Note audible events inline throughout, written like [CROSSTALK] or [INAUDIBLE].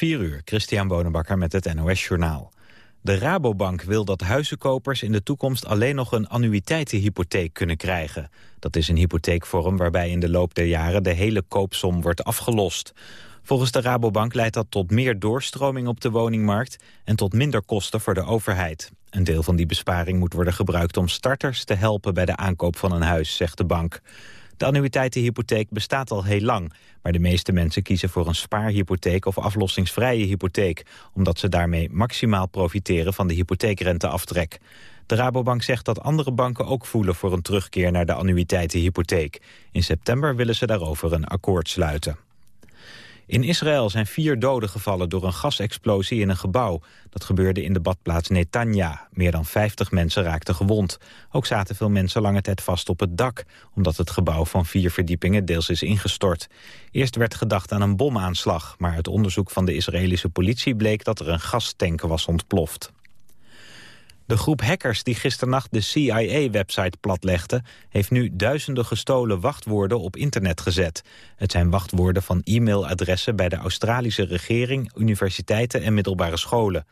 4 uur, Christian Bonenbakker met het NOS Journaal. De Rabobank wil dat huizenkopers in de toekomst alleen nog een annuïteitenhypotheek kunnen krijgen. Dat is een hypotheekvorm waarbij in de loop der jaren de hele koopsom wordt afgelost. Volgens de Rabobank leidt dat tot meer doorstroming op de woningmarkt en tot minder kosten voor de overheid. Een deel van die besparing moet worden gebruikt om starters te helpen bij de aankoop van een huis, zegt de bank. De annuïteitenhypotheek bestaat al heel lang, maar de meeste mensen kiezen voor een spaarhypotheek of aflossingsvrije hypotheek, omdat ze daarmee maximaal profiteren van de hypotheekrenteaftrek. De Rabobank zegt dat andere banken ook voelen voor een terugkeer naar de annuïteitenhypotheek. In september willen ze daarover een akkoord sluiten. In Israël zijn vier doden gevallen door een gasexplosie in een gebouw. Dat gebeurde in de badplaats Netanya. Meer dan 50 mensen raakten gewond. Ook zaten veel mensen lange tijd vast op het dak... omdat het gebouw van vier verdiepingen deels is ingestort. Eerst werd gedacht aan een bomaanslag... maar uit onderzoek van de Israëlische politie bleek dat er een gastank was ontploft. De groep hackers die gisternacht de CIA-website platlegde... heeft nu duizenden gestolen wachtwoorden op internet gezet. Het zijn wachtwoorden van e-mailadressen bij de Australische regering... universiteiten en middelbare scholen.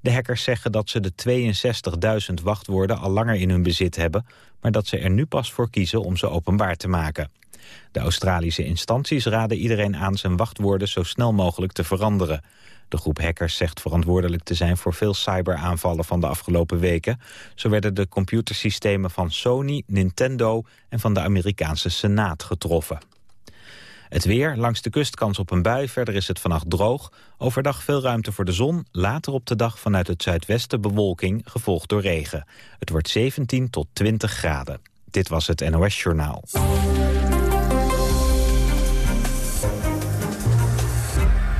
De hackers zeggen dat ze de 62.000 wachtwoorden al langer in hun bezit hebben... maar dat ze er nu pas voor kiezen om ze openbaar te maken. De Australische instanties raden iedereen aan zijn wachtwoorden zo snel mogelijk te veranderen. De groep hackers zegt verantwoordelijk te zijn voor veel cyberaanvallen van de afgelopen weken. Zo werden de computersystemen van Sony, Nintendo en van de Amerikaanse Senaat getroffen. Het weer, langs de kust kans op een bui, verder is het vannacht droog. Overdag veel ruimte voor de zon, later op de dag vanuit het zuidwesten bewolking, gevolgd door regen. Het wordt 17 tot 20 graden. Dit was het NOS Journaal.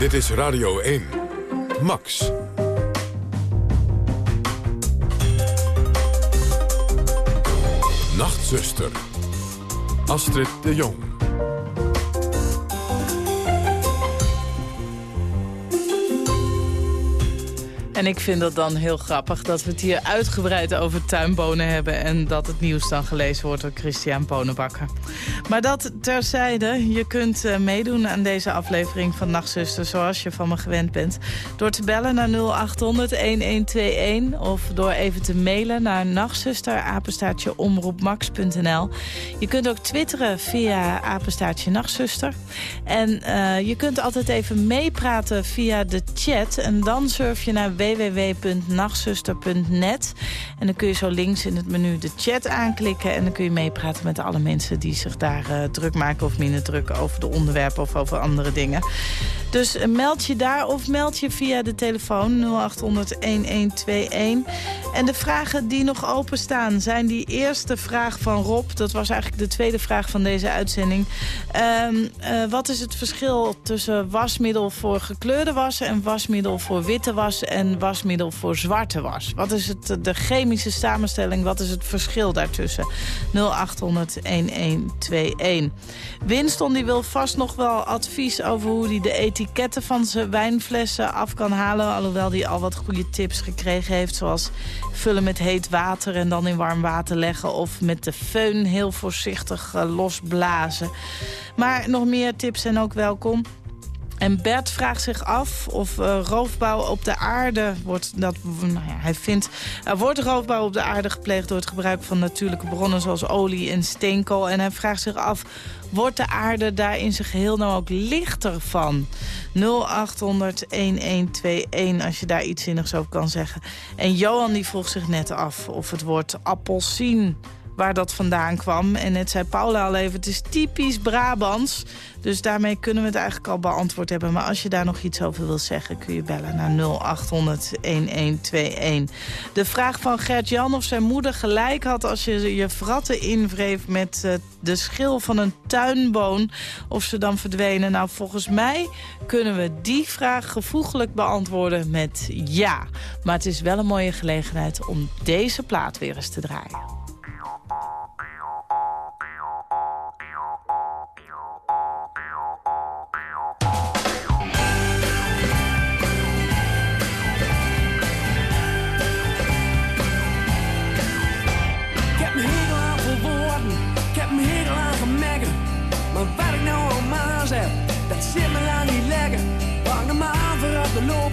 Dit is Radio 1. Max. Nachtzuster. Astrid de Jong. En ik vind het dan heel grappig dat we het hier uitgebreid over tuinbonen hebben... en dat het nieuws dan gelezen wordt door Christian Bonenbakker. Maar dat terzijde, je kunt uh, meedoen aan deze aflevering van Nachtzuster... zoals je van me gewend bent, door te bellen naar 0800-1121... of door even te mailen naar nachtzuster, omroepmax.nl. Je kunt ook twitteren via apenstaartje nachtzuster. En uh, je kunt altijd even meepraten via de chat... en dan surf je naar www.nachtzuster.net. En dan kun je zo links in het menu de chat aanklikken... en dan kun je meepraten met alle mensen die zich daar uh, druk maken... of minder druk over de onderwerpen of over andere dingen. Dus uh, meld je daar of meld je via de telefoon 0800-1121. En de vragen die nog openstaan zijn die eerste vraag van Rob. Dat was eigenlijk de tweede vraag van deze uitzending. Um, uh, wat is het verschil tussen wasmiddel voor gekleurde was... en wasmiddel voor witte was en wasmiddel voor zwarte was? Wat is het, de chemische samenstelling? Wat is het verschil daartussen? 0800-1121. Winston die wil vast nog wel advies over hoe hij de etiketten van zijn wijnflessen af kan halen. Alhoewel hij al wat goede tips gekregen heeft. Zoals vullen met heet water en dan in warm water leggen. Of met de föhn heel voorzichtig uh, losblazen. Maar nog meer tips zijn ook welkom. En Bert vraagt zich af of uh, roofbouw op de aarde wordt... Dat, nou ja, hij vindt, er wordt roofbouw op de aarde gepleegd... door het gebruik van natuurlijke bronnen zoals olie en steenkool. En hij vraagt zich af, wordt de aarde daar in zijn geheel nou ook lichter van? 0800-1121 als je daar iets zinnigs over kan zeggen. En Johan die vroeg zich net af of het woord appelsien waar dat vandaan kwam. En net zei Paula al even, het is typisch Brabants. Dus daarmee kunnen we het eigenlijk al beantwoord hebben. Maar als je daar nog iets over wil zeggen, kun je bellen naar 0800-1121. De vraag van Gert-Jan of zijn moeder gelijk had... als je je vratten invreef met uh, de schil van een tuinboon... of ze dan verdwenen. Nou, volgens mij kunnen we die vraag gevoeglijk beantwoorden met ja. Maar het is wel een mooie gelegenheid om deze plaat weer eens te draaien.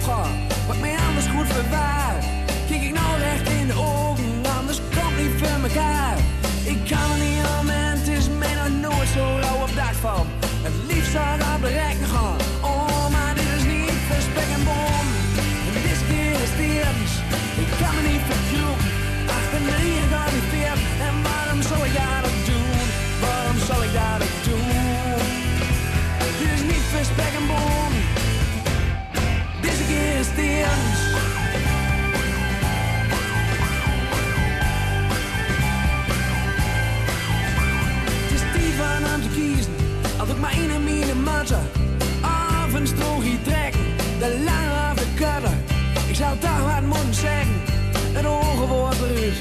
Wat mij anders goed verwaart. Kijk ik nou recht in de ogen, anders komt niet van elkaar. Ik kan er niet om en het is mij nog nooit zo rauw op dak van. Het liefst had Het ogen wordt eruit.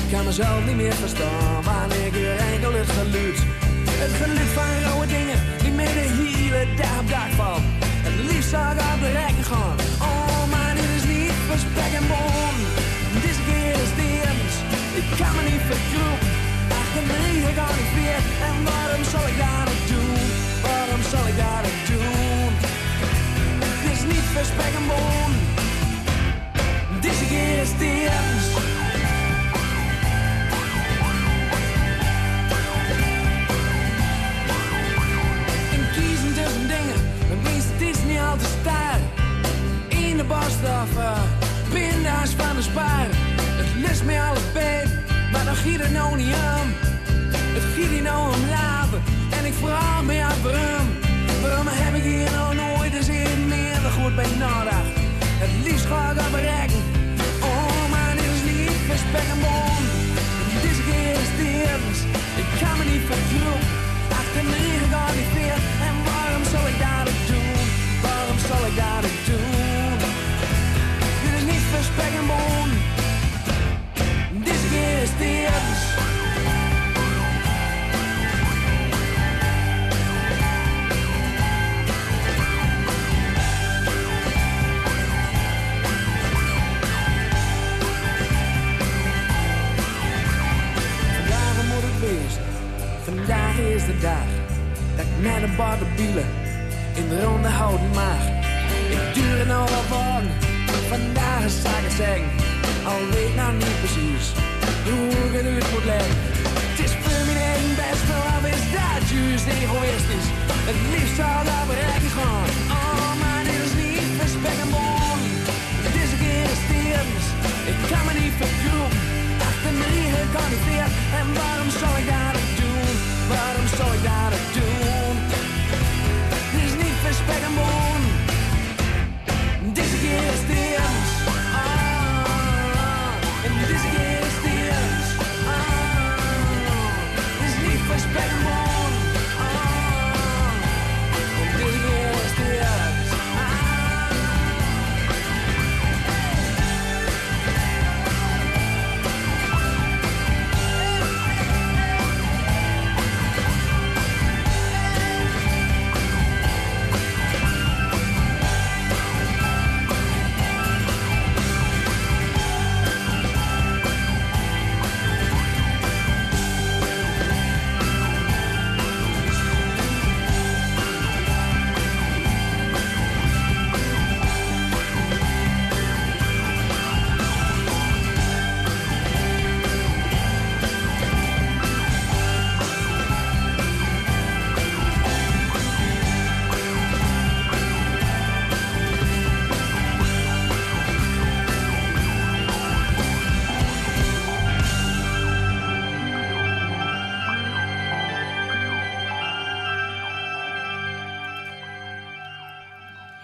Ik kan mezelf niet meer verstaan. Wanneer ik weer enkel het geluid. Het geluid van rauwe dingen. Die me de hele dag op dag van. Het liefst zou ik op de rekken gaan. Oh, maar dit is niet spek en bon. Deze keer is het eerst. Ik kan me niet verkroepen. Achter me ik ga niet weer. En waarom zal ik dat ook doen? Waarom zal ik dat ook doen? Dit is niet voor spek en bon. Deze keer is het eerst. En kiezen tussen dingen, het meest is niet al te staan. In de barstaf, uh, pinda's van de spaar. Het lust me alles beet, maar dan giet het nou niet aan. Het giet hier nou om laven, en ik vraag me af waarom. Waarom heb ik hier nou nooit eens in meer dan goed bij nadacht? Het liefst ga ik dat bereiken. Dit is. Deze keer is het eerst. Ik kan me niet verkroepen. Achter me ga meer. En waarom zal ik dat doen? Waarom zal ik dat doen? Dit is niet voor spek. Deze keer is het eerst. Naar de bar in de ronde houden mag. Ik duur nou wel van. Vandaag is zaken zeggen. Al weet nou niet precies hoe ik het uit moet leggen. Het is eigen best wel af is dat juist egoïstisch. Het liefst zou dat bereiken gaan. Oh, maar dit is niet spek en bon. Keer is het eerst. Ik kan me niet verkroepen. Achter me ik kan niet meer. En waarom zal ik dat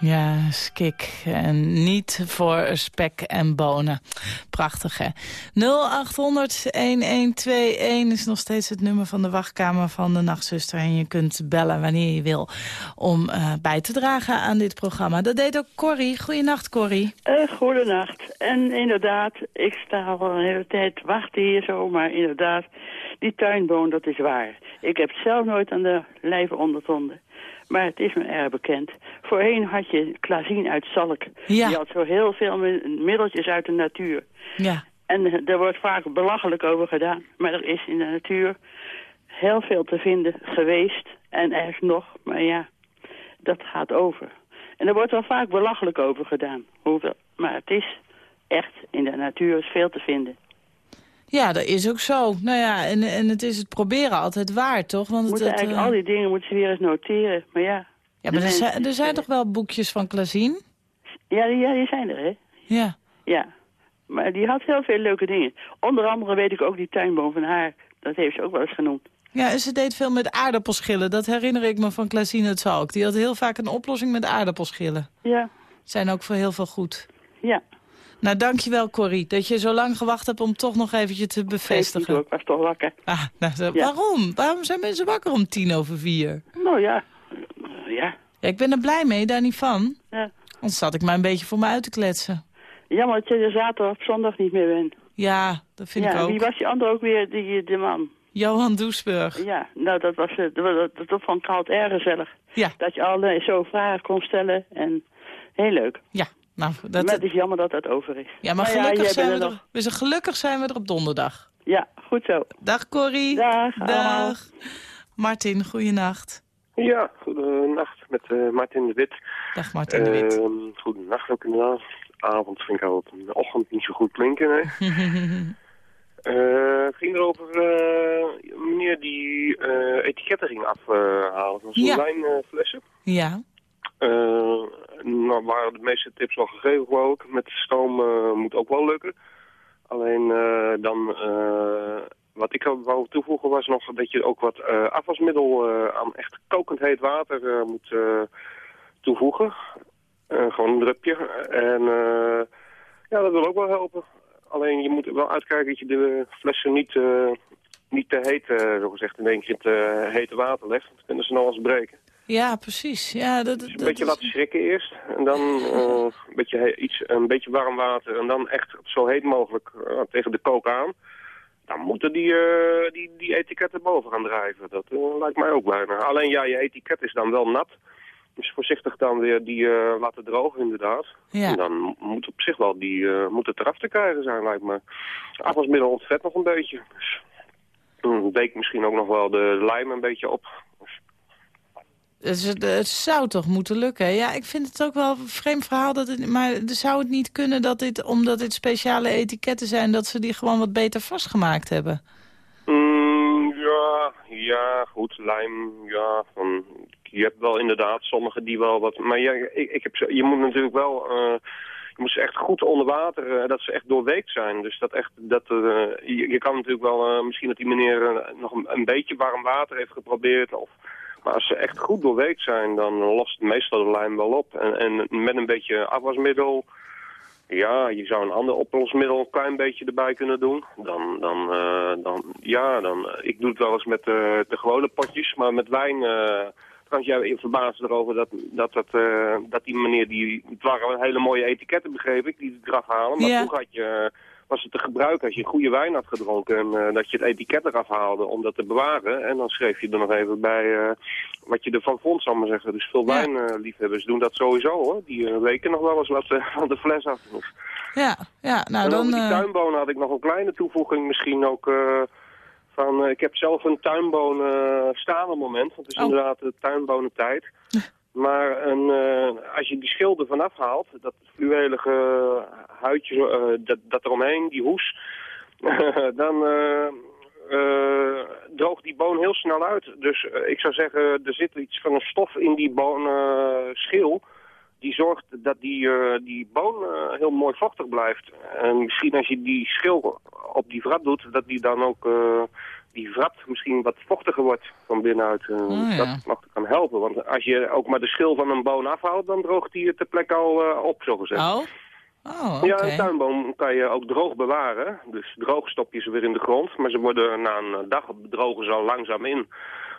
Ja, skik. En niet voor spek en bonen. Prachtig, hè? 0800-1121 is nog steeds het nummer van de wachtkamer van de nachtzuster. En je kunt bellen wanneer je wil om uh, bij te dragen aan dit programma. Dat deed ook Corrie. Goedenacht, Corrie. Uh, goedenacht. En inderdaad, ik sta al een hele tijd wachten hier zo, maar inderdaad, die tuinboom, dat is waar. Ik heb zelf nooit aan de lijve ondervonden. Maar het is me erg bekend. Voorheen had je Klazien uit Zalk. Ja. Die had zo heel veel middeltjes uit de natuur. Ja. En daar wordt vaak belachelijk over gedaan. Maar er is in de natuur heel veel te vinden geweest. En er is nog, maar ja, dat gaat over. En er wordt wel vaak belachelijk over gedaan. Hoeveel, maar het is echt in de natuur is veel te vinden. Ja, dat is ook zo. Nou ja, en, en het is het proberen altijd waard, toch? Want het, Moeten het, eigenlijk eh, al die dingen moeten ze weer eens noteren. Maar ja, Ja, maar er zijn, er zijn toch wel boekjes van Klazien? ja, die, ja, die zijn er, hè? Ja. Ja. Maar die had heel veel leuke dingen. Onder andere weet ik ook die tuinboom van haar. Dat heeft ze ook wel eens genoemd. Ja, en ze deed veel met aardappelschillen. Dat herinner ik me van Klazien het Zalk. Die had heel vaak een oplossing met aardappelschillen. Ja, Zijn ook voor heel veel goed. ja. Nou, dankjewel Corrie, dat je zo lang gewacht hebt om toch nog eventjes te bevestigen. ik was toch wakker. Ah, nou, Ja. Waarom? Waarom zijn mensen wakker om tien over vier? Nou ja, Eh, ja. Ja, ik ben er blij mee, daar niet van. ja. Anders zat ik maar een beetje voor me uit te kletsen. Jammer dat je er zaterdag of zondag niet meer bent. Ja, dat vind ja, ik ook. wie was die andere ook weer, die, de man? Johan Doesburg. Ja, nou dat was, eh, dat, dat, dat, vond ik altijd erg gezellig. Ja, Dat je allerlei zo vragen kon stellen en heel leuk. ja. Nou, dat, maar het is jammer dat dat over is. ja, maar Nou gelukkig, zijn we er nog. we zijn, gelukkig zijn we er op donderdag. Ja, goed zo. Dag Corrie. Dag, allemaal. Dag. Martin, goeienacht. Ja, goedenacht met eh, Martin de Wit. Dag Martin de Wit. Ehm goedenacht ook inderdaad. Avond vind ik altijd een ochtend niet zo goed klinken. Nee. [LAUGHS] Eh, het ging erover eh, een meneer die eh, etiketten ging afhalen van zo'n Ja. wijnflessen. ja, nou waren de meeste tips al gegeven geloof ik. Met stoom eh, moet ook wel lukken. Alleen eh, dan, eh, wat ik wou toevoegen was nog dat je ook wat eh, afwasmiddel eh, aan echt kokend heet water eh, moet eh, toevoegen. Eh, gewoon een drupje. En eh, ja, dat wil ook wel helpen. Alleen je moet wel uitkijken dat je de flessen niet, eh, niet te heet, eh, zo gezegd, in één keer het eh, hete water legt. Dan kunnen ze nog eens breken. Ja, precies. Ja, dat, Dus een dat beetje is- laten schrikken eerst. En dan eh, een, beetje iets, een beetje warm water. En dan echt zo heet mogelijk eh, tegen de kook aan. Dan moeten die, eh, die, die etiketten boven gaan drijven. Dat lijkt mij ook bijna. Alleen ja, je etiket is dan wel nat. Dus voorzichtig dan weer die laten drogen inderdaad. Ja. En dan moet op zich wel die, eh, moet het eraf te krijgen zijn lijkt me. Afwasmiddel ontvet nog een beetje. Dus, mm, week misschien ook nog wel de lijm een beetje op. Het, zou toch moeten lukken. Ja, ik vind het ook wel een vreemd verhaal. Dat het, maar zou het niet kunnen dat dit, omdat dit speciale etiketten zijn... dat ze die gewoon wat beter vastgemaakt hebben? Mm, ja, ja, goed, lijm, ja. Van, je hebt wel inderdaad sommige die wel wat... Maar ja, ik, ik heb, je moet natuurlijk wel... eh, je moet ze echt goed onder water, eh, dat ze echt doorweekt zijn. Dus dat echt, dat, eh, je, je kan natuurlijk wel, misschien dat die meneer nog een, een beetje warm water heeft geprobeerd. Of, maar als ze echt goed doorweekt zijn, dan lost meestal de lijm wel op. En, en met een beetje afwasmiddel, ja, je zou een ander oplosmiddel een klein beetje erbij kunnen doen. Dan, dan, eh, dan ja, dan, ik doe het wel eens met eh, de gewone potjes, maar met wijn... eh kan jij verbazen erover dat, dat, dat, eh, dat die meneer, die, het waren hele mooie etiketten begreep ik, die het eraf halen. Maar Ja. vroeger had je, was het te gebruiken als je goede wijn had gedronken en eh, dat je het etiket eraf haalde om dat te bewaren. En dan schreef je er nog even bij eh, wat je ervan vond, zal ik maar zeggen. Dus veel Ja. wijnliefhebbers doen dat sowieso hoor. Die eh, weken nog wel eens wat van de fles af. Dus Ja, ja nou en dan... die tuinbonen had ik nog een kleine toevoeging misschien ook. van, ik heb zelf een op het moment. Want het is Oh. inderdaad de tuinbonentijd. Maar een, als je die schilder vanaf haalt, dat fluwelige huidje eh, dat, dat eromheen, die hoes, [LAUGHS] dan eh, eh, droogt die boon heel snel uit. Dus ik zou zeggen, er zit iets van een stof in die boonschil die zorgt dat die, die boon heel mooi vochtig blijft. En misschien als je die schil op die vrat doet, dat die dan ook die vrat misschien wat vochtiger wordt van binnenuit. Oh, ja. Dat mag kan helpen. Want als je ook maar de schil van een boon afhaalt, dan droogt die ter plekke al op, zo gezegd. Oh, oh. Ja, een tuinboom kan je ook droog bewaren. Dus droog stop je ze weer in de grond. Maar ze worden na een dag drogen ze al langzaam in.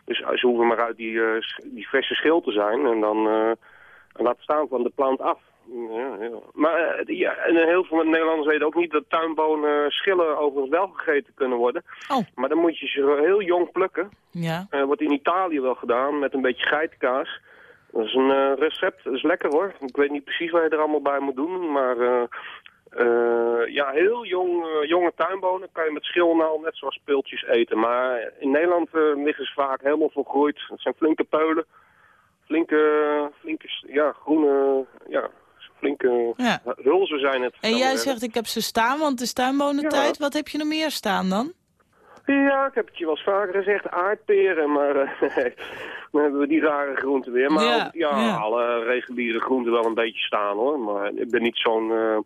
Dus ze hoeven maar uit die, eh, sch- die verse schil te zijn. En dan eh, laat staan van de plant af. Ja, ja. Maar eh, ja, en heel veel Nederlanders weten ook niet dat tuinbonen schillen overigens wel gegeten kunnen worden. Oh. Maar dan moet je ze heel jong plukken. Ja, Eh, wordt in Italië wel gedaan met een beetje geitenkaas. Dat is een eh, recept, dat is lekker hoor. Ik weet niet precies wat je er allemaal bij moet doen, maar eh, eh, ja, heel jong, jonge tuinbonen kan je met schilnaal net zoals speeltjes eten. Maar in Nederland liggen ze vaak helemaal volgroeid. Het zijn flinke peulen, flinke, flinke ja, groene, ja, flinke Ja. hulp Zo zijn het. En jij zegt ik heb ze staan, want het is tuinbonentijd. Wat heb je nog meer staan dan? Ja, ik heb het je wel eens vaker gezegd, aardperen, maar eh, [LAUGHS] dan hebben we die rare groenten weer. Maar Ja, ook, ja, ja. alle reguliere groenten wel een beetje staan hoor. Maar ik ben niet zo'n eh,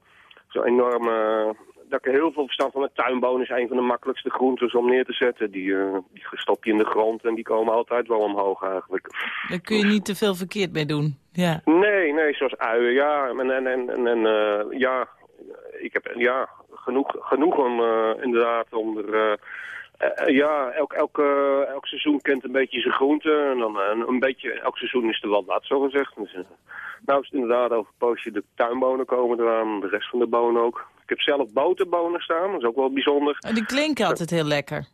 zo enorme... dat ik er heel veel verstand van. Met tuinbonen is een van de makkelijkste groentes om neer te zetten. Die, eh, die stop je in de grond en die komen altijd wel omhoog eigenlijk. Daar kun je niet te veel verkeerd mee doen. Ja. Nee, nee, zoals uien, ja. En, en, en, en, eh, ja, ik heb ja, genoeg, genoeg om inderdaad om er... eh, eh, ja, elk, elk, elk seizoen kent een beetje zijn groente. En dan eh, een beetje, elk seizoen is er wat, zo gezegd. Dus, nou is het inderdaad over een poosje de tuinbonen komen eraan. De rest van de bonen ook. Ik heb zelf boterbonen staan, dat is ook wel bijzonder. Oh, die klinken altijd heel lekker.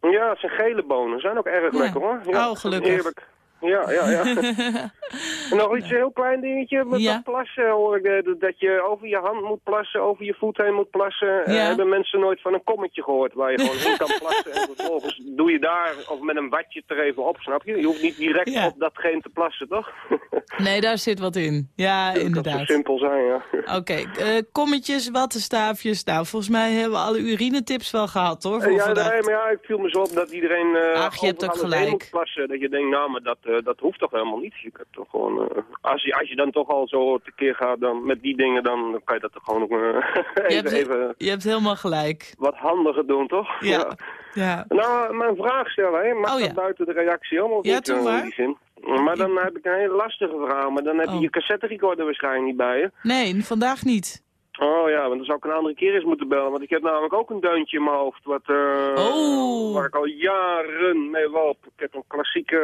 Ja, het zijn gele bonen. Zijn ook erg Ja. lekker hoor. Ja, Oh, gelukkig. Eerlijk. Ja, ja, ja. [LAUGHS] en nog iets, een heel klein dingetje. Met Ja. dat plassen hoor ik. eh, Dat je over je hand moet plassen, over je voet heen moet plassen. Eh, hebben mensen nooit van een kommetje gehoord waar je gewoon in kan [LAUGHS] plassen. En vervolgens doe je daar, of met een watje er even op, snap je? Je hoeft niet direct Ja. op datgene te plassen, toch? [LAUGHS] Nee, daar zit wat in. Ja, Dat inderdaad. simpel zijn, ja. Oké, eh, kommetjes, wattenstaafjes. Nou, volgens mij hebben we alle urinetips wel gehad, hoor, voor Eh, ja, nee, maar ja, ik viel me zo op dat iedereen eh Ach, je hebt ook gelijk. moet plassen. Dat je denkt, nou, maar dat, dat hoeft toch helemaal niet. Je kunt toch gewoon, eh, als, je, als je dan toch al zo tekeer gaat dan, met die dingen, dan, kan je dat toch gewoon ook, eh, [LAUGHS] Je even, hebt, even je hebt helemaal gelijk. wat handiger doen, toch? Ja. Ja. Nou, mijn vraag stellen, hè. mag Oh, dat buiten de reactie of Ja, niet, eh, in die zin? Maar dan heb ik een hele lastige vraag, maar dan heb je Oh. je cassette recorder waarschijnlijk niet bij je. Nee, vandaag niet. Oh ja, want dan zou ik een andere keer eens moeten bellen. Want ik heb namelijk ook een deuntje in mijn hoofd. Wat, eh, Oh. Waar ik al jaren mee loop. Ik heb een klassieke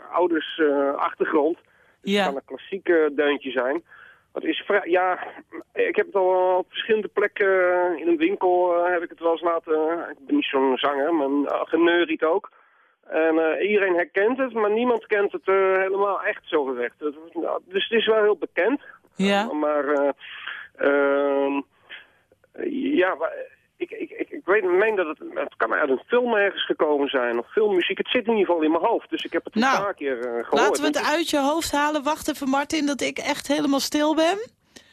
uh, ouders eh, achtergrond. Het Ja. kan een klassieke deuntje zijn. Het is vrij, ja, ik heb het al op verschillende plekken in een winkel heb ik het wel eens laten. ik ben niet zo'n zanger, maar geneuried ook. En iedereen herkent het, maar niemand kent het helemaal echt zo gezegd. Het- dus het is wel heel bekend. Ja. Maar ja, maar ik, ik, ik, ik weet, meen dat het, het kan uit een film ergens gekomen zijn, of filmmuziek. Het zit in ieder geval in mijn hoofd, dus ik heb het een Nou, paar keer eh, gehoord. Laten we het uit je hoofd halen. Wacht even, Martin, dat ik echt helemaal stil ben.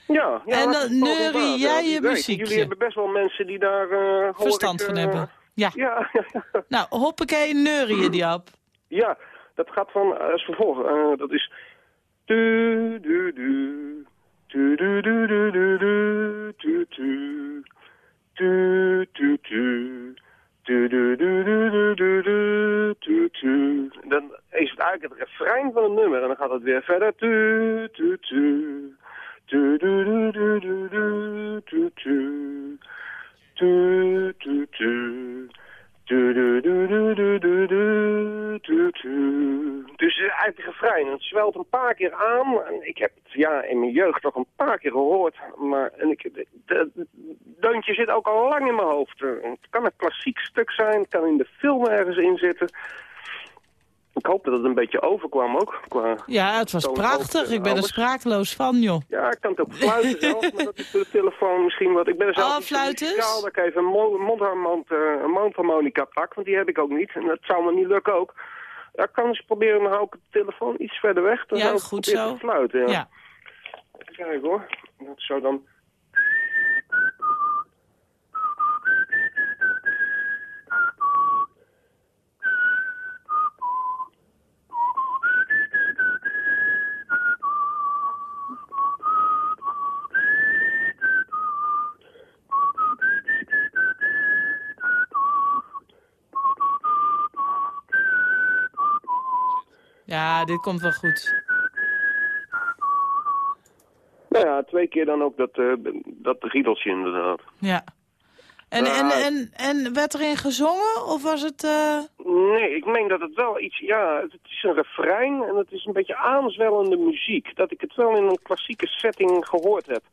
Ja, ja En dan neurie jij je weet. muziekje. Jullie hebben best wel mensen die daar... eh, Verstand ik, van eh, hebben. Ja. Ja. [LAUGHS] Nou, hoppakee, neurieën die op. ja, dat gaat van als vervolg. eh, dat is... Du, du, du. Dan is het eigenlijk het refrein van het nummer en dan gaat het weer verder. Tu, tu, tu. Dus eigenlijk een refrein, het zwelt een paar keer aan. En ik heb het ja, in mijn jeugd toch een paar keer gehoord. Maar en ik, de, de, deuntje zit ook al lang in mijn hoofd. Het kan een klassiek stuk zijn, het kan in de film ergens in zitten. Ik hoop dat het een beetje overkwam ook. Qua, Ja, het was prachtig. hoofd, Ik ben er sprakeloos van, joh. ja, ik kan het ook fluiten zelf, [LAUGHS] maar dat is de telefoon misschien wat. Ik ben er zelf Oh, eens? muzikaal dat ik even een mo- mondharmont, eh, een mondharmonica pak, want die heb ik ook niet. En dat zou me niet lukken ook. Ja, ik kan eens proberen, dan hou ik de telefoon iets verder weg. Dan Ja, zou ik goed zo. te fluiten, ja. Ja. Even kijken hoor. Dat zou dan... Ja, dit komt wel goed. Nou ja, twee keer dan ook dat, eh dat riedeltje inderdaad. Ja. En, Ja. en, en, en werd erin gezongen? Of was het... eh, Nee, ik meen dat het wel iets... Ja, het is een refrein en het is een beetje aanzwellende muziek. Dat ik het wel in een klassieke setting gehoord heb.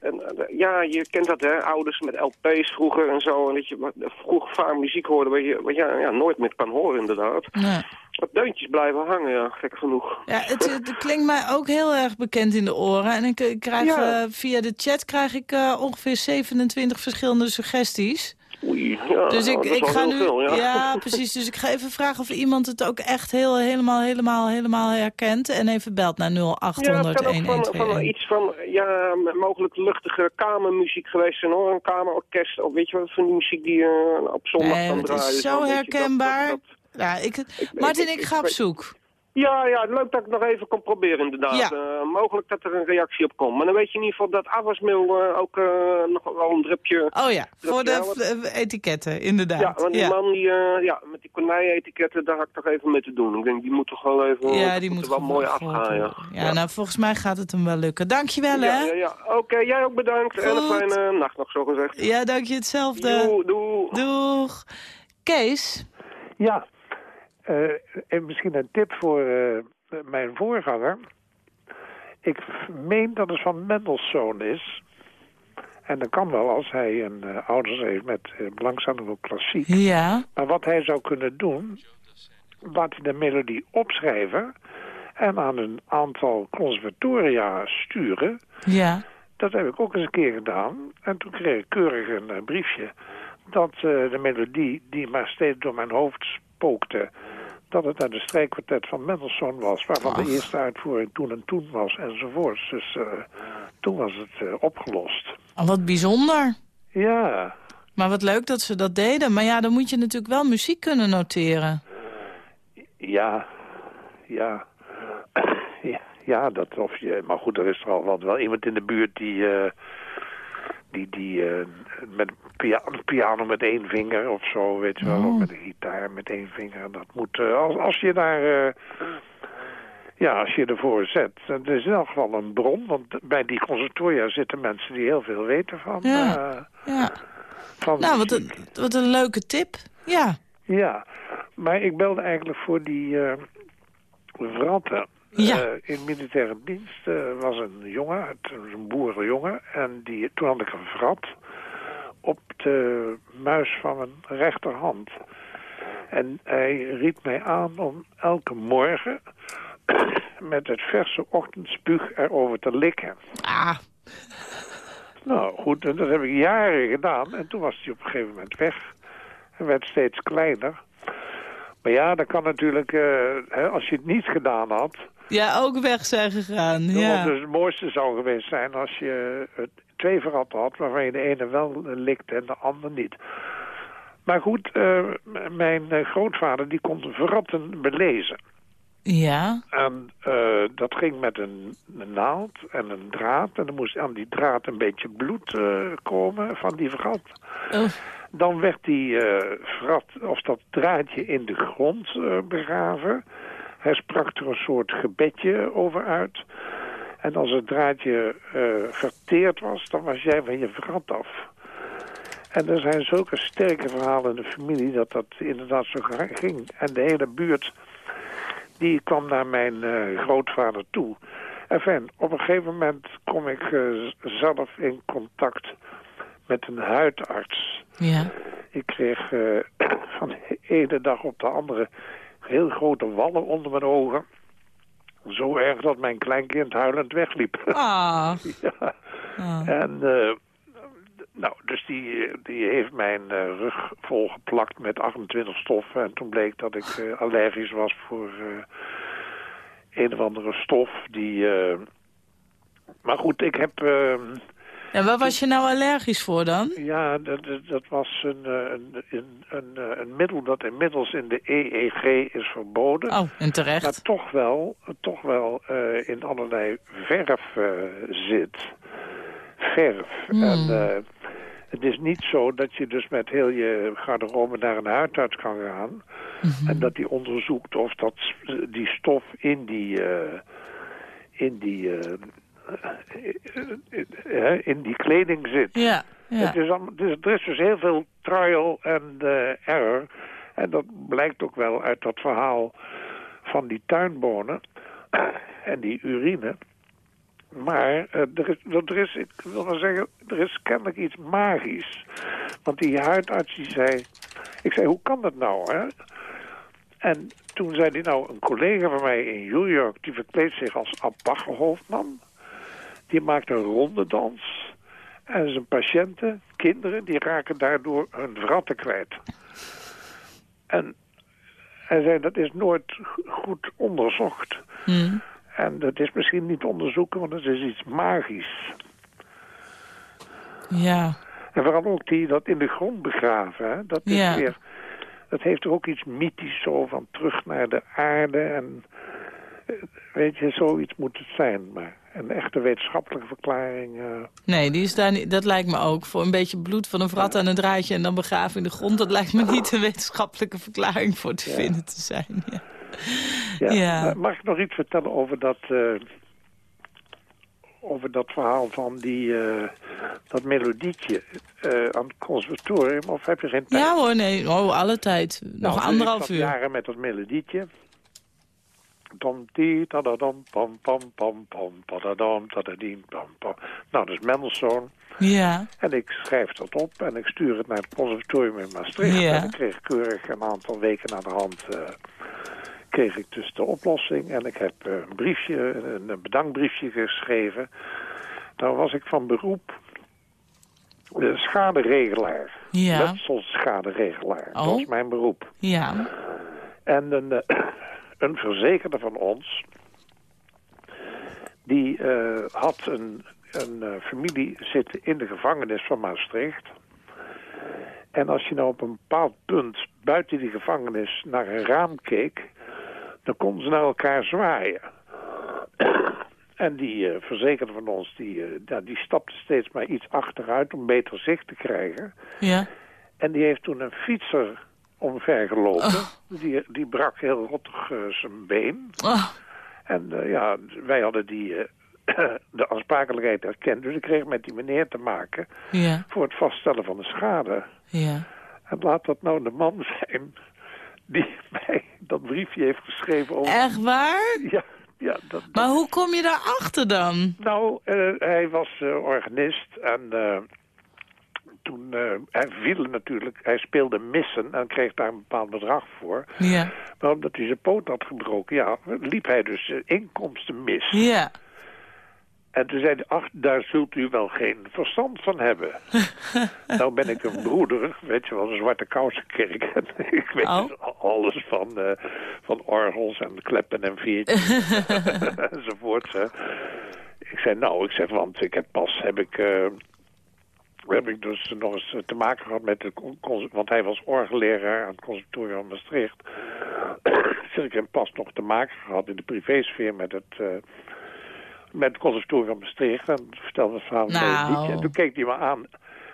En, eh, ja, je kent dat, hè, ouders met LP's vroeger en zo. En dat je vroeger vaak muziek hoorde wat je, wat je ja, nooit meer kan horen, inderdaad. nee. Deuntjes blijven hangen, ja, gek genoeg. Ja, het, het klinkt mij ook heel erg bekend in de oren. En ik, krijg Ja. eh, via de chat krijg ik eh, ongeveer 27 verschillende suggesties. Oei, ja, Dus ik, ik ga nu. veel, ja. precies. Dus ik ga even vragen of iemand het ook echt heel, helemaal, helemaal, helemaal herkent. En even belt naar 0800 Ja, het van, van 1121. iets van, ja, mogelijk luchtige kamermuziek geweest zijn hoor. Een kamerorkest, of weet je wat, van die muziek die eh, op zondag Nee, kan het draaien. is zo dat- herkenbaar. dat- dat- Ja, ik, Martin, ik, ik- ga op zoek. Ja, ja, leuk dat ik nog even kan proberen inderdaad. Ja. Eh, mogelijk dat er een reactie op komt. Maar dan weet je in ieder geval dat afwasmil eh, ook eh, nog wel een drupje... Oh ja, voor de etiketten, inderdaad. Ja, want die ja. man die, eh, ja, met die konijnetiketten, daar had ik toch even mee te doen. Ik denk, die moet toch wel even Ja, die moet er wel mooi afgaan. Ja. Ja, nou, volgens mij gaat het hem wel lukken. Dankjewel, hè? ja, ja, ja. Oké, jij ook bedankt. En een Goed. fijne nacht nog, zo gezegd. Ja, dank je hetzelfde. Doei, doei. Doeg. Kees? Ja, en misschien een tip voor eh, mijn voorganger. Ik meen dat het van Mendelssohn is. En dat kan wel als hij een eh, ouders heeft met eh, belangstelling voor klassiek. Ja. Maar wat hij zou kunnen doen, laat hij de melodie opschrijven en aan een aantal conservatoria sturen. Ja. Dat heb ik ook eens een keer gedaan. En toen kreeg ik keurig een eh, briefje dat eh, de melodie die maar steeds door mijn hoofd spookte... dat het uit de strijkkwartet van Mendelssohn was... waarvan Ach. de eerste uitvoering toen en toen was enzovoorts. Dus eh, toen was het eh, opgelost. Oh, wat bijzonder. Ja, Maar wat leuk dat ze dat deden. Maar ja, dan moet je natuurlijk wel muziek kunnen noteren. ja, ja. ja, dat of je... Maar goed, er is er al wel iemand in de buurt die... eh, die, die eh, met pia piano met één vinger of zo, weet je wel. Oh. Of met een gitaar met één vinger. Dat moet, eh, als, als je daar... eh, ja, als je ervoor zet. Het is in elk geval een bron, want bij die conservatoria zitten mensen die heel veel weten van... Ja. Ja. van Nou, wat een, wat een leuke tip. Ja. Ja, maar ik belde eigenlijk voor die vratten. Ja. Eh, in militaire dienst eh, was een jongen, het was een boerenjongen. En die, toen had ik een vrat op de muis van mijn rechterhand. En hij riep mij aan om elke morgen [COUGHS] met het verse ochtendspuug erover te likken. Ah, Nou goed, en dat heb ik jaren gedaan. En toen was hij op een gegeven moment weg. Hij werd steeds kleiner. Maar ja, dat kan natuurlijk, eh, hè, als je het niet gedaan had... ja, ook weg zijn gegaan. Ja. Dus het mooiste zou geweest zijn als je het twee verratten had... waarvan je de ene wel likte en de ander niet. Maar goed, eh, mijn eh, grootvader die kon verratten belezen. Ja. En eh, dat ging met een, een naald en een draad. En er moest aan die draad een beetje bloed eh, komen van die vrat. Oh, Dan werd die eh vrat, of dat draadje in de grond begraven. Hij sprak er een soort gebedje over uit. En als het draadje verteerd was, dan was jij van je vrat af. En er zijn zulke sterke verhalen in de familie dat dat inderdaad zo ging. En de hele buurt, die kwam naar mijn eh, grootvader toe. Enfin, op een gegeven moment kom ik eh, zelf in contact met een huidarts. ja. Ik kreeg eh, [CLEARS THROAT] van de ene dag op de andere heel grote wallen onder mijn ogen. Zo erg dat mijn kleinkind huilend wegliep. Ah. [LAUGHS] ja. ah. En nou, dus die, die heeft mijn eh, rug volgeplakt met 28 stoffen. En toen bleek dat ik eh, allergisch was voor eh, een of andere stof die... maar goed, ik heb... eh, En waar was je nou allergisch voor dan? ja, dat, dat- was een, een, een, een, een middel dat inmiddels in de EEG is verboden. Oh, en terecht. Maar toch wel, toch wel in allerlei verf zit. Verf. Hmm. En eh, het is niet zo dat je dus met heel je garderobe naar een huidarts kan gaan. Mhm. En dat die onderzoekt of dat, die stof in die... eh, in die eh, in die kleding zit. Ja. Het is, allemaal- dus, er is dus heel veel trial en error. En dat blijkt ook wel uit dat verhaal van die tuinbonen en die urine. Maar eh, er, is, er is, ik wil maar zeggen, er is kennelijk iets magisch. Want die huidarts die zei... Ik zei, hoe kan dat nou, hè? En toen zei hij, nou, een collega van mij in New York... die verkleedt zich als abbaggehoofdman. Die maakt een rondedans. En zijn patiënten kinderen die raken daardoor hun vratten kwijt. En hij zei, dat is nooit goed onderzocht. Hmm. En dat is misschien niet onderzoeken, want het is iets magisch. Ja. En vooral ook die dat in de grond begraven, hè? dat is Ja. weer... Dat heeft er ook iets mythisch zo van terug naar de aarde en... eh, Weet je, zoiets moet het zijn. Maar een echte wetenschappelijke verklaring... eh, Nee, die is daar niet, dat lijkt me ook. Voor een beetje bloed van een vrat aan een draadje en dan begraven in de grond... dat lijkt me niet een wetenschappelijke verklaring voor te Ja. vinden te zijn. Ja. Ja. Mag ik nog iets vertellen over dat, eh, over dat verhaal van die, eh, dat melodietje eh, aan het conservatorium? Of heb je geen tijd? Ja hoor, nee. Oh, alle tijd. Nou, Nog dus anderhalf uur. jaren met dat melodietje. Tom ti tadadam pam pam pam pam tadadam tadadiem pam pam. Nou, dat is Mendelssohn. Ja. En ik schrijf dat op en ik stuur het naar het conservatorium in Maastricht. Ja. En ik kreeg keurig een aantal weken naar de hand... eh, kreeg ik dus de oplossing. En ik heb eh, een briefje, een bedankbriefje geschreven. Daar was ik van beroep de schaderegelaar. Ja. Letselschaderegelaar. Dat Oh. was mijn beroep. Ja. En een, eh, [CLEARS THROAT] een verzekerde van ons... die eh, had een, een eh, familie zitten in de gevangenis van Maastricht. En als je nou op een bepaald punt buiten die gevangenis naar een raam keek... dan konden ze naar elkaar zwaaien. En die eh, verzekerde van ons, die, eh, die stapte steeds maar iets achteruit om beter zicht te krijgen. Ja. En die heeft toen een fietser omvergelopen. Die, die brak heel rottig eh, zijn been. Oh, En ja, wij hadden die, [CLEARS THROAT] de aansprakelijkheid erkend. Dus ik kreeg met die meneer te maken ja. voor het vaststellen van de schade. Ja. En laat dat nou de man [LAUGHS] zijn die [LAUGHS] mij dat briefje heeft geschreven over... Echt waar? Ja, ja, dat, Maar hoe kom je daarachter dan? Nou, eh, hij was eh, organist en eh, toen, hij viel natuurlijk, hij speelde missen en kreeg daar een bepaald bedrag voor. Ja. Maar omdat hij zijn poot had gebroken, ja, liep hij dus inkomsten mis. Ja. En toen zei hij, ach, daar zult u wel geen verstand van hebben. [LAUGHS] nou ben ik een broeder, weet je wel, een zwarte kousenkerk. En [LAUGHS] ik weet Oh. dus alles van, eh, van orgels en kleppen en veertjes [LAUGHS] enzovoort. Hè. Ik zei, nou, ik zeg, want ik heb pas, heb ik... eh, heb ik dus nog eens te maken gehad met de... Want hij was orgelleraar aan het conservatorium van Maastricht. [COUGHS] zeg, ik heb pas nog te maken gehad in de privésfeer met het... eh, met het conservatorium van Maastricht. En vertelde het verhaal Nou. liedje. En toen keek hij me aan.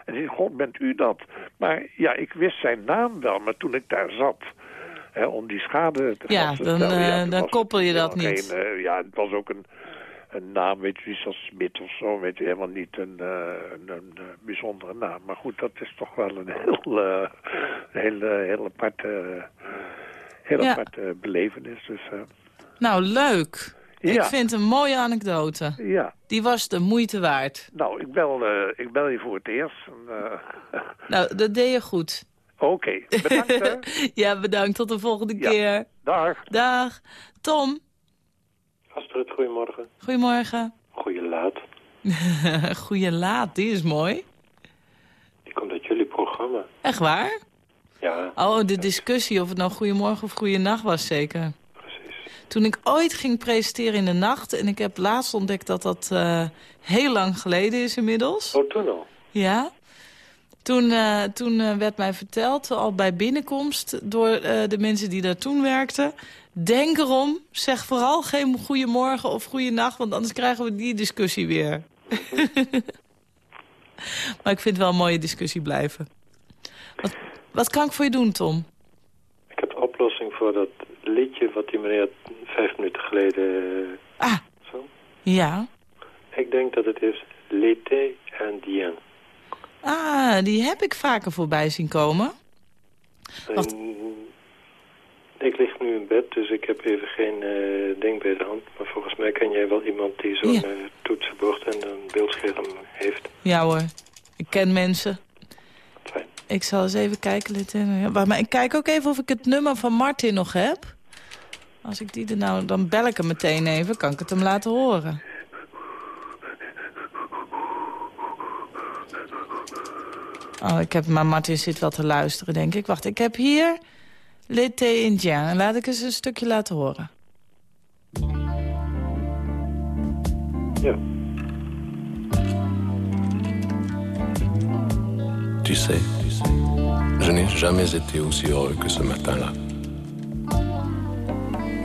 En zei, god, bent u dat? Maar ja, ik wist zijn naam wel. Maar toen ik daar zat... Hè, om die schade te Ja, te dan, stellen, eh, dan was koppel je dat niet. Eh, ja, het was ook een, een naam, weet je, iets als Smit of zo. Weet je, helemaal niet een, eh, een, een, bijzondere naam. Maar goed, dat is toch wel een [LAUGHS] heel, eh, heel, heel aparte, heel Ja. aparte belevenis. Dus Nou, leuk. Ik vind een mooie anekdote. ja. Die was de moeite waard. Nou, ik bel, eh, ik bel je voor het eerst. En, eh, [LAUGHS] Nou, dat deed je goed. Oké, bedankt [LAUGHS] ja, bedankt. Tot de volgende Ja. keer. Dag. Dag. Tom, Astrid, goedemorgen. goedemorgen. Goeie laat. [LAUGHS] Goeie laat, die is mooi. Die komt uit jullie programma. Echt waar? Ja, Oh, de discussie of het nou goedemorgen of goeienacht was zeker. Toen ik ooit ging presenteren in de nacht... en ik heb laatst ontdekt dat dat eh, heel lang geleden is inmiddels. Oh, toen al. Ja. Toen, eh, toen eh, werd mij verteld, al bij binnenkomst... door de mensen die daar toen werkten... denk erom, zeg vooral geen goedemorgen of goeienacht... want anders krijgen we die discussie weer. [LAUGHS] maar ik vind het wel een mooie discussie blijven. Wat, wat kan ik voor je doen, Tom? Ik heb de oplossing voor dat liedje wat die meneer vijf minuten geleden... Ah, Zo. ja. Ik denk dat het is L'été indien. Ah, die heb ik vaker voorbij zien komen. Wat? En Ik lig nu in bed, dus ik heb even geen eh, ding bij de hand. Maar volgens mij ken jij wel iemand die zo'n Ja. eh, toetsenbord en een beeldscherm heeft. Ja hoor, ik ken mensen. Fijn. Ik zal eens even kijken. Maar ik kijk ook even of ik het nummer van Martin nog heb. Als ik die er nou, dan bel ik hem meteen even. Kan ik het hem laten horen. Oh, ik heb, maar Martin zit wel te luisteren, denk ik. Wacht, ik heb hier L'été Indien. Laat ik eens een stukje laten horen. Ja. Tu sais, je n'ai jamais été aussi heureux que ce matin-là.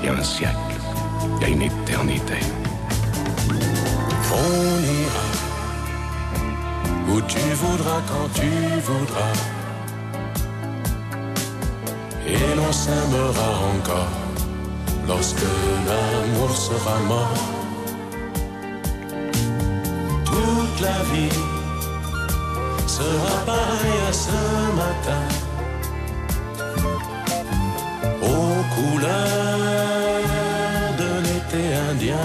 il y a un siècle, il y a une éternité. On ira où tu voudras quand tu voudras. Et l'on s'aimera encore lorsque l'amour sera mort. Toute la vie sera pareille à ce matin. Aux couleurs de l'été indien.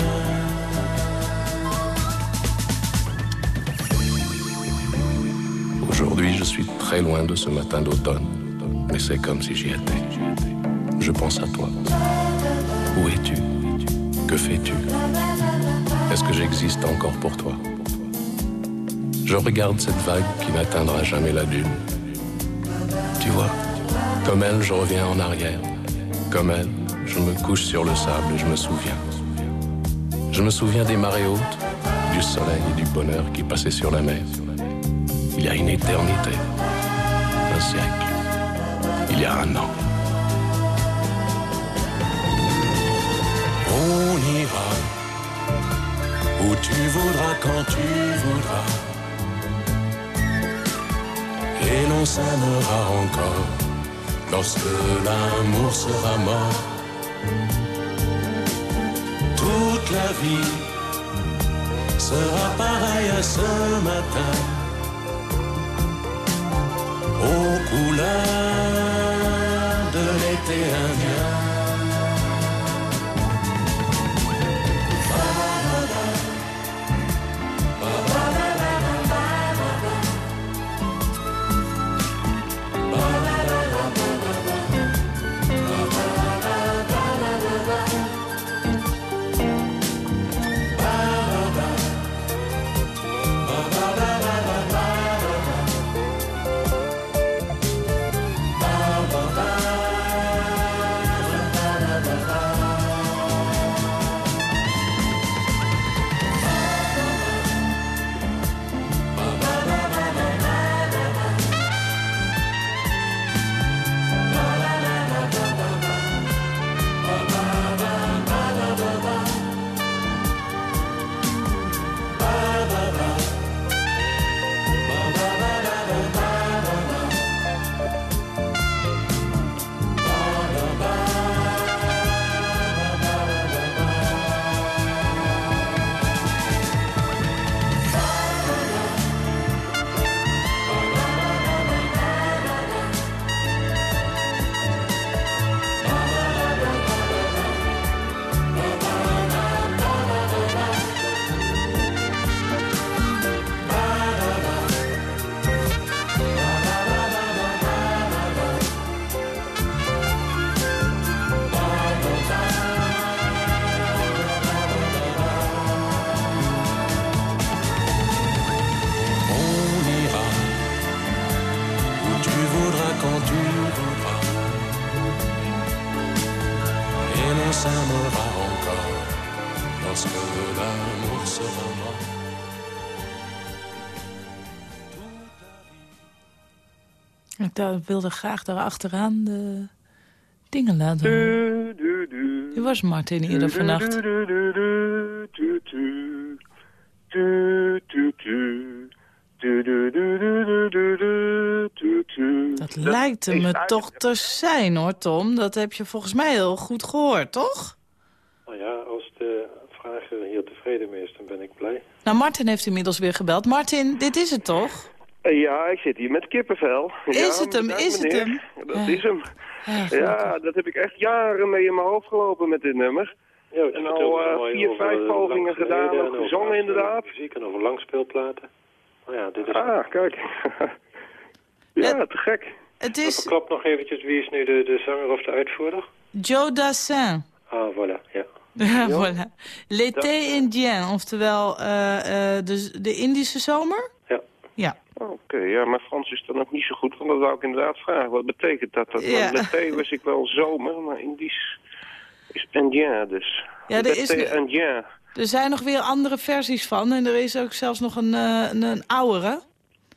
Aujourd'hui, je suis très loin de ce matin d'automne, mais c'est comme si j'y étais. Je pense à toi. Où es-tu? Que fais-tu? Est-ce que j'existe encore pour toi? Je regarde cette vague qui n'atteindra jamais la dune. Tu vois, comme elle, je reviens en arrière. Comme elle, je me couche sur le sable et je me souviens. Je me souviens des marées hautes, du soleil et du bonheur qui passaient sur la mer. Il y a une éternité, un siècle, il y a un an. On ira où tu voudras quand tu voudras. Et l'on s'aimera encore lorsque l'amour sera mort. Toute la vie sera pareille à ce matin aux couleurs de l'été indien. zou, wilde graag daar achteraan de dingen laten horen. Was Martin eerder vannacht. Dat lijkt me toch te zijn hoor, Tom. Dat heb je volgens mij heel goed gehoord, toch? Nou ja, als de vrager hier tevreden mee is, dan ben ik blij. Nou, Martin heeft inmiddels weer gebeld. Martin, dit is het toch? Eh, Ja, ik zit hier met kippenvel. Is ja, het hem? Is het hem? Dat is hem. Ja, Ja, dat heb ik echt jaren mee in mijn hoofd gelopen met dit nummer. Ja, het En al eh, vier, vijf eh, pogingen gedaan over gezongen inderdaad. Muziek en over langspeelplaten. Oh ja, dit is... Ah, kijk. [LAUGHS] ja, te gek. Het is Verklap nog eventjes, wie is nu de, de zanger of de uitvoerder? Joe Dassin. Ah, voilà, ja. Voilà. L'été indien, oftewel eh, eh, de, de Indische zomer? Ja. Ja. Oké, ja, maar Frans is dan ook niet zo goed, want dat wou ik inderdaad vragen. Wat betekent dat? dat Ja. L'été was ik wel zomer, maar Indisch is indien dus. Ja, er is indien. Er zijn nog weer andere versies van en er is ook zelfs nog een, eh, een, een oudere.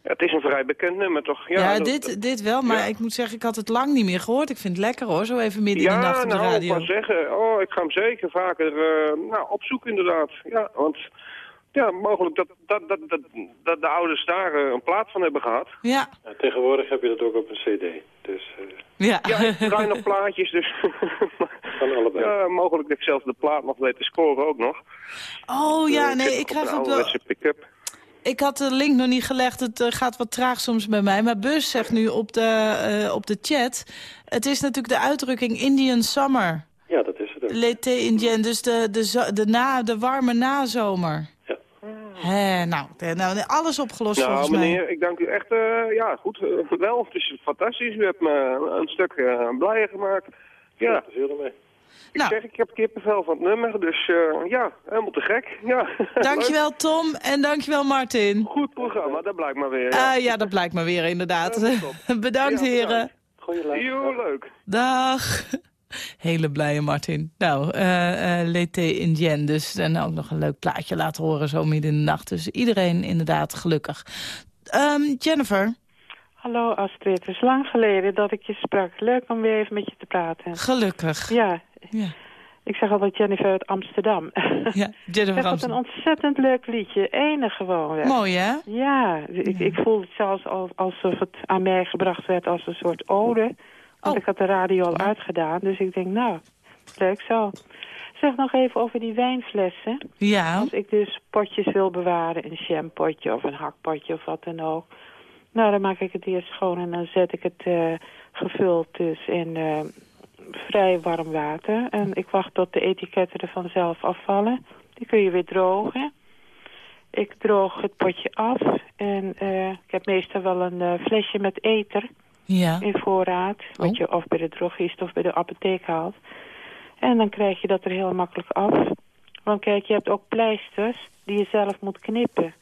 Ja, het is een vrij bekend nummer, toch? Ja, dat- dit, dit wel, maar ja. ik moet zeggen, ik had het lang niet meer gehoord. Ik vind het lekker hoor, zo even midden in de Ja, nacht op de nou, ik radio. kan zeggen, oh, ik ga hem zeker vaker eh, nou, opzoeken inderdaad. Ja, want ja, mogelijk dat, dat, dat, dat, dat de ouders daar eh, een plaat van hebben gehad. Ja, Ja, Tegenwoordig heb je dat ook op een cd. Dus eh, ja. Ja, ik draai nog plaatjes, dus van allebei. ja, mogelijk dat ik zelf de plaat nog weet te scoren ook nog. Oh ja, Eh, nee, ik krijg ook wel... pick-up. Ik had de link nog niet gelegd, het gaat wat traag soms bij mij. Maar Bus zegt nu op de, eh, op de chat... het is natuurlijk de uitdrukking Indian Summer. Ja, dat is het ook. L'été indien, dus de, de, de, na, de warme nazomer. Hè, nou, eh, nou, alles opgelost Nou, volgens mij. meneer, ik dank u echt, eh, ja, goed, eh, wel, het is fantastisch. U hebt me een stuk eh, blijer gemaakt. Ja, Veel ermee. ik Nou. zeg, ik heb kippenvel van het nummer, dus eh, ja, helemaal te gek. Ja, [LAUGHS] Dankjewel Tom en dankjewel Martin. Goed programma, dat blijkt maar weer. Ja. Ah ja, dat blijkt maar weer inderdaad. [LAUGHS] Bedankt Ja, heren. Goeie. Jo, leuk. Dag. [LAUGHS] Hele blije Martin. Nou, eh eh L'été Indien dus. En ook nog een leuk plaatje laten horen zo midden in de nacht. Dus iedereen inderdaad gelukkig. Ehm, Jennifer, Hallo Astrid, het is lang geleden dat ik je sprak. Leuk om weer even met je te praten. gelukkig. Ja, Ja, ik zeg altijd Jennifer uit Amsterdam. ja [LAUGHS] Jennifer wat een Amsterdam. ontzettend leuk liedje. Enig gewoon. Weg. Mooi hè? Ja, ik, ik voelde het zelfs al- alsof het aan mij gebracht werd als een soort ode. Want Oh. ik had de radio al uitgedaan, dus ik denk, nou, leuk zo. Zeg nog even over die wijnflessen. Ja, Als ik dus potjes wil bewaren, een jampotje of een hakpotje of wat dan ook. Nou, dan maak ik het eerst schoon en dan zet ik het eh, gevuld dus in eh, vrij warm water. En ik wacht tot de etiketten er vanzelf afvallen. Die kun je weer drogen. Ik droog het potje af en eh, ik heb meestal wel een flesje met eter ja. in voorraad. Wat Oh. je of bij de drogist of bij de apotheek haalt. En dan krijg je dat er heel makkelijk af. Want kijk, je hebt ook pleisters die je zelf moet knippen.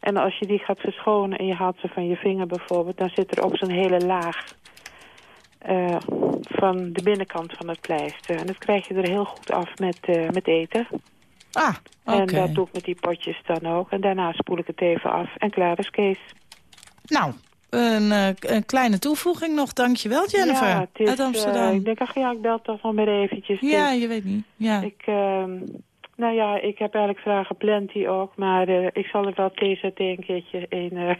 En als je die gaat verschonen en je haalt ze van je vinger bijvoorbeeld... dan zit er ook zo'n hele laag eh, van de binnenkant van het pleister. En dat krijg je er heel goed af met, eh, met eten. Ah, oké. En dat doe ik met die potjes dan ook. En daarna spoel ik het even af en klaar is Kees. Nou, een, eh, een kleine toevoeging nog. Dankjewel Jennifer Ja, het is, uit Amsterdam. eh, ik denk, ach ja, ik bel toch nog maar eventjes. ja, je weet niet. Ja. Ik, ehm, nou ja, ik heb eigenlijk vragen plenty ook, maar eh, ik zal er wel TZT een keertje in, eh,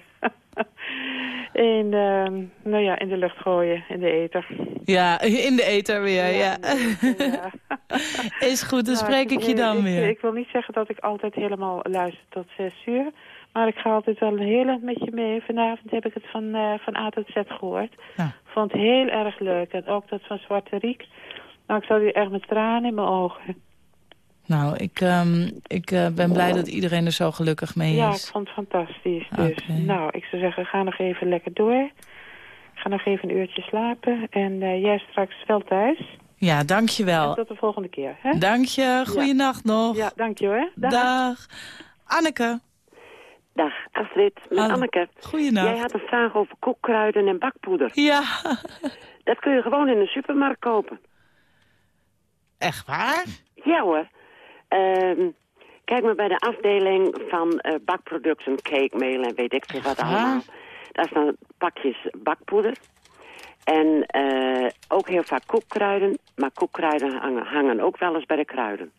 [LAUGHS] in, ehm, nou ja, in de lucht gooien, in de ether. ja, in de ether weer, ja. Ja. [LAUGHS] Is goed, dan Nou, spreek ik je dan ik, weer. Ik wil niet zeggen dat ik altijd helemaal luister tot zes uur, maar ik ga altijd wel een hele met je mee. Vanavond heb ik het van, eh, van A tot Z gehoord. Ja. Vond het heel erg leuk en ook dat van Zwarte Riek. Nou, ik zat hier echt met tranen in mijn ogen. Nou, ik, ehm, ik eh, ben blij dat iedereen er zo gelukkig mee Ja, ik is. vond het fantastisch. Dus nou, ik zou zeggen, ga nog even lekker door. Ga nog even een uurtje slapen. En eh, jij straks wel thuis. Ja, En dankjewel. tot de volgende keer. Hè? Dank je, goeienacht nog. Ja, dank je hoor. Dag. Dag. Anneke, Dag, Astrid, met Hallo. Anneke. goeienacht. Jij had een vraag over koekkruiden en bakpoeder. Ja, [LAUGHS] Dat kun je gewoon in de supermarkt kopen. echt waar? Ja hoor. Ehm, kijk maar bij de afdeling van eh, bakproducten, cake, meel en weet ik veel wat Ah. allemaal. Daar staan pakjes bakpoeder. En eh, ook heel vaak koekkruiden. Maar koekkruiden hangen, hangen ook wel eens bij de kruiden.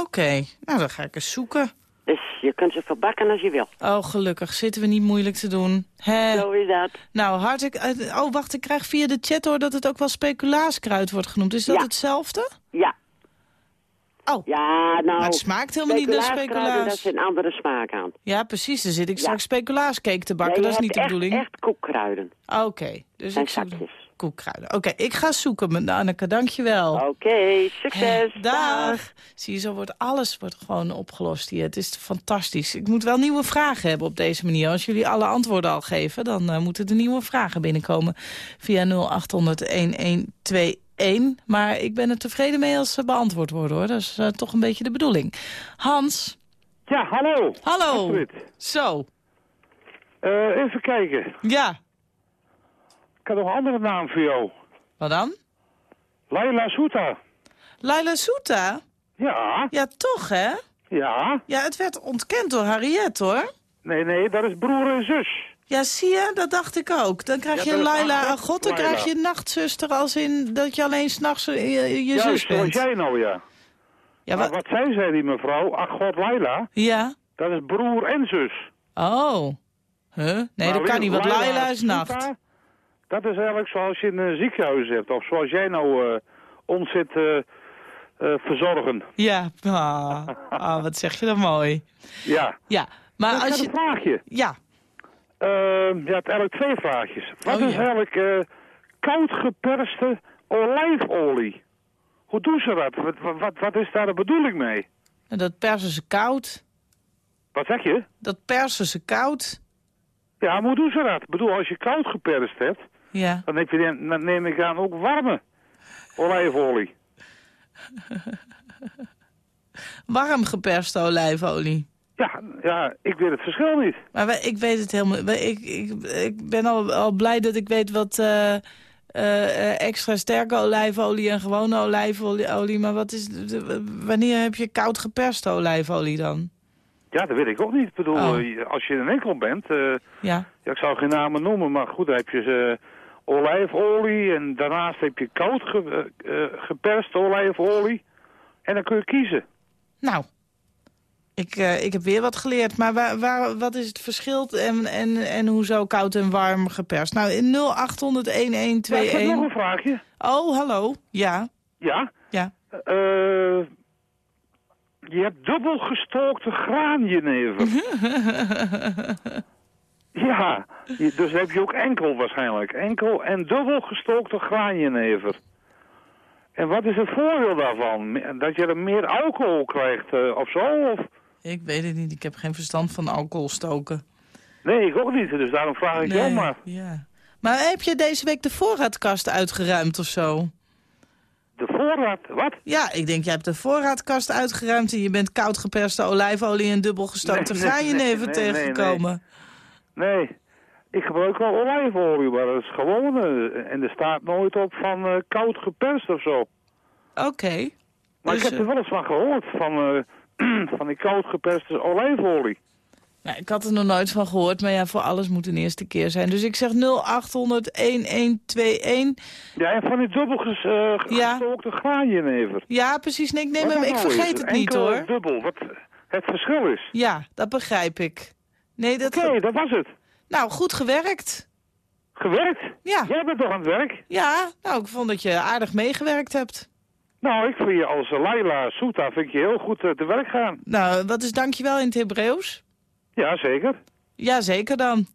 Oké, nou dan ga ik eens zoeken. Dus je kunt ze verbakken als je wil. Oh, gelukkig. Zitten we niet moeilijk te doen. Hè? Zo is dat. Nou, hartelijk... eh, Oh, wacht, ik krijg via de chat hoor dat het ook wel speculaaskruid wordt genoemd. Is dat Ja. hetzelfde? Ja. Oh. Ja, nou... Maar het smaakt helemaal niet naar speculaas. Dat is een andere smaak aan. Ja, precies. Dan zit ik Ja. straks speculaascake te bakken. Nee, dat is niet de bedoeling. Echt, echt koekkruiden. Oké. Dus En ik zoek zakjes. Koekkruiden. Oké, ik ga zoeken met Anneke. Dankjewel. Oké, succes. Dag. Zie je, zo wordt alles wordt gewoon opgelost hier. Het is fantastisch. Ik moet wel nieuwe vragen hebben op deze manier. Als jullie alle antwoorden al geven, dan eh, moeten er nieuwe vragen binnenkomen. Via 0800-1121. Maar ik ben er tevreden mee als ze beantwoord worden, hoor. Dat is eh, toch een beetje de bedoeling. Hans. Ja, hallo. Hallo. Astrid. Zo. Eh, even kijken. Ja. Ik had nog een andere naam voor jou. Wat dan? Laila Soeta. Laila Soeta? Ja. Ja, toch, hè? Ja. Ja, het werd ontkend door Harriet, hoor. Nee, nee, dat is broer en zus. Ja, zie je? Dat dacht ik ook. Dan krijg Ja, je Laila Aggot, God, dan Laila. krijg je nachtzuster als in dat je alleen s'nachts je, je Juist, zus bent. jij nou, ja. Ja, maar wat zei zij, die mevrouw? Ach, god, Laila. Ja. Dat is broer en zus. Oh. Huh? Nee, Maar dat kan niet, want Laila is nacht. Dat is eigenlijk zoals je in een ziekenhuis hebt. Of zoals jij nou eh, ons zit eh, eh, verzorgen. Ja, ah, ah, wat zeg je dan mooi. Ja. Ja, maar ik als je... een vraagje. Ja. Uh, ja, het eigenlijk twee vraagjes. Wat Oh, is ja. eigenlijk koud geperste olijfolie? Hoe doen ze dat? Wat, wat, wat, wat is daar de bedoeling mee? En dat persen ze koud. Wat zeg je? Dat persen ze koud. Ja, maar hoe doen ze dat? Ik bedoel, als je koud geperst hebt, Ja. dan, heb je, dan dan neem ik aan ook warme olijfolie. [LAUGHS] Warm geperste olijfolie. Ja, ja, ik weet het verschil niet. Maar wij- ik weet het helemaal... Ik, ik, ik ben al, al blij dat ik weet wat eh, eh, extra sterke olijfolie en gewone olijfolie... Maar wat is, de- wanneer heb je koud geperste olijfolie dan? Ja, dat weet ik ook niet. Ik bedoel, Oh. eh, als je in een winkel bent, Ja. ja, ik zou geen namen noemen, maar goed, dan heb je eh, olijfolie en daarnaast heb je koud ge, geperste olijfolie. En dan kun je kiezen. Nou, ik, eh, ik heb weer wat geleerd. Maar waar, waar, wat is het verschil en, en, en hoezo koud en warm geperst? Nou, in 0800 Ja, ik heb nog 1121... een vraagje. Oh, hallo. Ja. Ja? Ja. Eh, je hebt dubbel gestookte graanjenever. [LAUGHS] ja, dus heb je ook enkel waarschijnlijk. Enkel en dubbel gestookte graanjenever. En wat is het voordeel daarvan? Dat je er meer alcohol krijgt eh, of zo? Of? Ik weet het niet. Ik heb geen verstand van alcohol stoken. Nee, ik ook niet. Dus daarom vraag ik jou maar. Ja. Maar heb je deze week de voorraadkast uitgeruimd of zo? De voorraad, wat? Ja, ik denk, jij hebt de voorraadkast uitgeruimd... en je bent koud geperste olijfolie en dubbel gestookte Nee, nee, nee, nee, nee, tegengekomen. Nee, ik gebruik wel olijfolie, maar dat is gewoon... eh, en er staat nooit op van eh, koud geperst of zo. Oké. Maar Dus, ik heb er eh, wel eens van gehoord, van, [CLEARS THROAT] van die koud geperste olijfolie. Nou, ik had er nog nooit van gehoord, maar ja, voor alles moet een eerste keer zijn. Dus ik zeg 0800-1121. Ja, en van die dubbel ges, eh, Ja. gestookte graanjenever. Ja, precies. Nee, ik, neem hem, ik nou vergeet het niet, hoor. dubbel, wat het verschil is. Ja, dat begrijp ik. Nee, dat... Oké, dat was het. Nou, goed gewerkt. Gewerkt? Ja. Jij bent toch aan het werk? Ja, nou, ik vond dat je aardig meegewerkt hebt. Nou, ik vind je als Laila Soeta vind ik je heel goed eh, te werk gaan. Nou, wat is dankjewel in het Hebreeuws? Ja, zeker. Ja, zeker dan.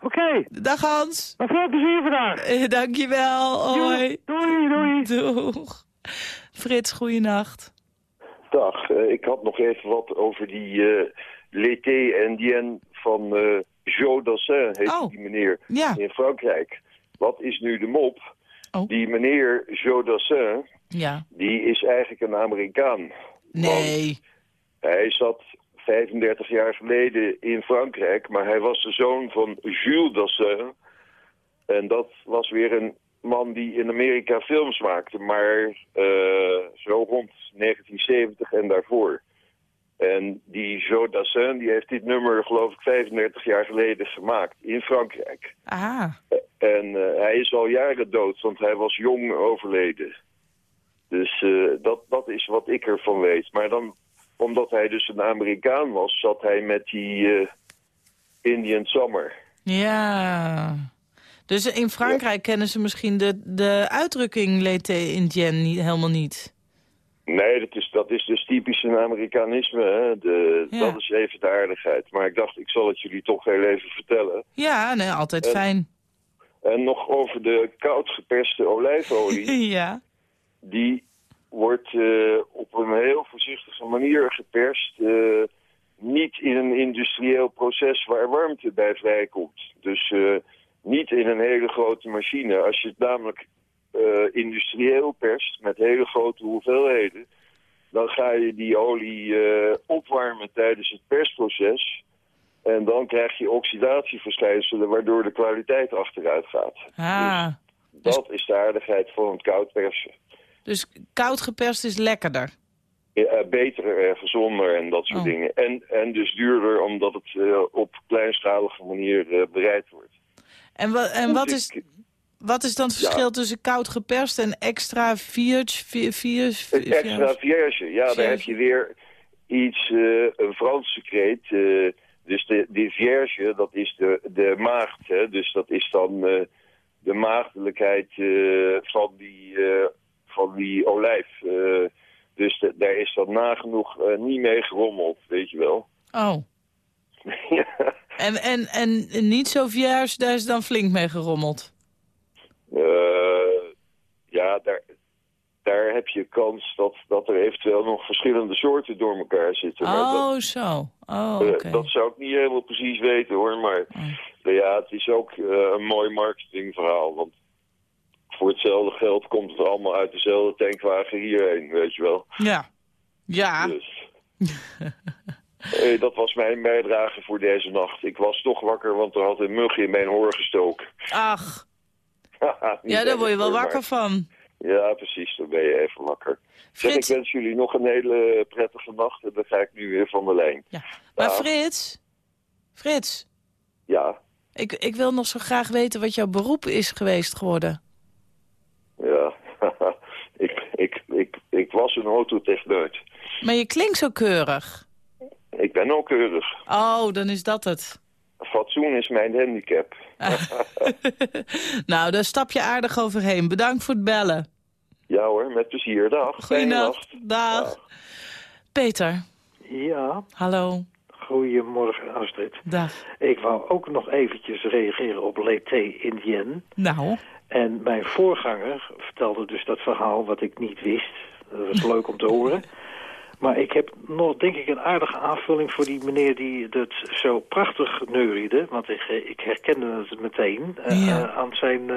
Oké. Dag Hans. Nog veel plezier vandaag. Eh, dankjewel. Hoi. Doei, doei. Doeg. Frits, goeienacht. Dag, eh, ik had nog even wat over die eh L'été Indien van eh Joe Dassin, heet Oh. die meneer, Ja. in Frankrijk. Wat is nu de mop? Oh. Die meneer Joe Dassin, Ja. die is eigenlijk een Amerikaan. Nee. Hij zat 35 jaar geleden in Frankrijk, maar hij was de zoon van Jules Dassin. En dat was weer een man die in Amerika films maakte, maar eh, zo rond 1970 en daarvoor. En die Joe Dassin, die heeft dit nummer geloof ik 35 jaar geleden gemaakt in Frankrijk. Ah. En eh, hij is al jaren dood, want hij was jong overleden. Dus eh, dat, dat is wat ik ervan weet. Maar dan, omdat hij dus een Amerikaan was, zat hij met die eh, Indian Summer. Ja. Dus in Frankrijk kennen ze misschien de, de uitdrukking l'été indien niet, helemaal niet. Nee, dat is, dat is dus typisch een Amerikanisme. Hè? De, Ja. Dat is even de aardigheid. Maar ik dacht, ik zal het jullie toch heel even vertellen. Ja, nee, altijd En- fijn. En nog over de koud geperste olijfolie. [LAUGHS] ja. Die wordt eh, op een heel voorzichtige manier geperst. eh, niet in een industrieel proces waar warmte bij vrijkomt. Dus eh, niet in een hele grote machine. Als je het namelijk industrieel perst met hele grote hoeveelheden... dan ga je die olie eh, opwarmen tijdens het persproces... En dan krijg je oxidatieverschijnselen waardoor de kwaliteit achteruit gaat. Ah, Dat is de aardigheid van het koud persen. dus koud geperst is lekkerder. Ja, eh, beter en gezonder en dat soort Oh. dingen. En, en dus duurder omdat het eh, op kleinschalige manier eh, bereid wordt. En, wa en Dus wat, is, wat is dan het Ja. verschil tussen koud geperst en extra vierge? Vier, extra vierge, ja, daar heb je weer iets, eh, een Franse kreet. eh, dus de, de vierge, dat is de, de maagd. Hè? Dus dat is dan eh, de maagdelijkheid van, die, van die olijf. Dus de- daar is dan nagenoeg niet mee gerommeld, weet je wel. Oh. [LAUGHS] En, en, en niet zo vierge, daar is dan flink mee gerommeld. Eh, ja, daar, daar heb je kans dat, dat er eventueel nog verschillende soorten door elkaar zitten. Maar dat, Oh, zo. Oh, eh, oké. dat zou ik niet helemaal precies weten hoor. Maar nou ja, het is ook eh, een mooi marketingverhaal. Want voor hetzelfde geld komt het allemaal uit dezelfde tankwagen hierheen, weet je wel. Ja. Ja. Dus. [LAUGHS] Eh, dat was mijn bijdrage voor deze nacht. Ik was toch wakker, want er had een mug in mijn oor gestoken. Ach, [LAUGHS] ja, daar word je wel wakker maar- van. Ja, precies. Dan ben je even wakker. Zeg, ik wens jullie nog een hele prettige nacht. En dan ga ik nu weer van de lijn. Ja. Maar Frits, Frits, Ja, ik, ik wil nog zo graag weten wat jouw beroep is geweest geworden. ja. [LAUGHS] ik, ik, ik, ik was een autotechneut. Maar je klinkt zo keurig. Ik ben ook keurig. Oh, dan is dat het. Is mijn handicap. [LAUGHS] Nou, daar stap je aardig overheen. Bedankt voor het bellen. ja hoor, met plezier. Dag. Goeienacht. nacht. Dag. Peter, Ja, hallo. goedemorgen Astrid. Dag. Ik wou ook nog eventjes reageren op l'été Indienne. Nou, En mijn voorganger vertelde dus dat verhaal wat ik niet wist. Dat was leuk om te horen. [LAUGHS] Maar ik heb nog, denk ik, een aardige aanvulling voor die meneer die het zo prachtig neuriede. Want ik, eh, ik herkende het meteen eh, Ja. eh, aan zijn,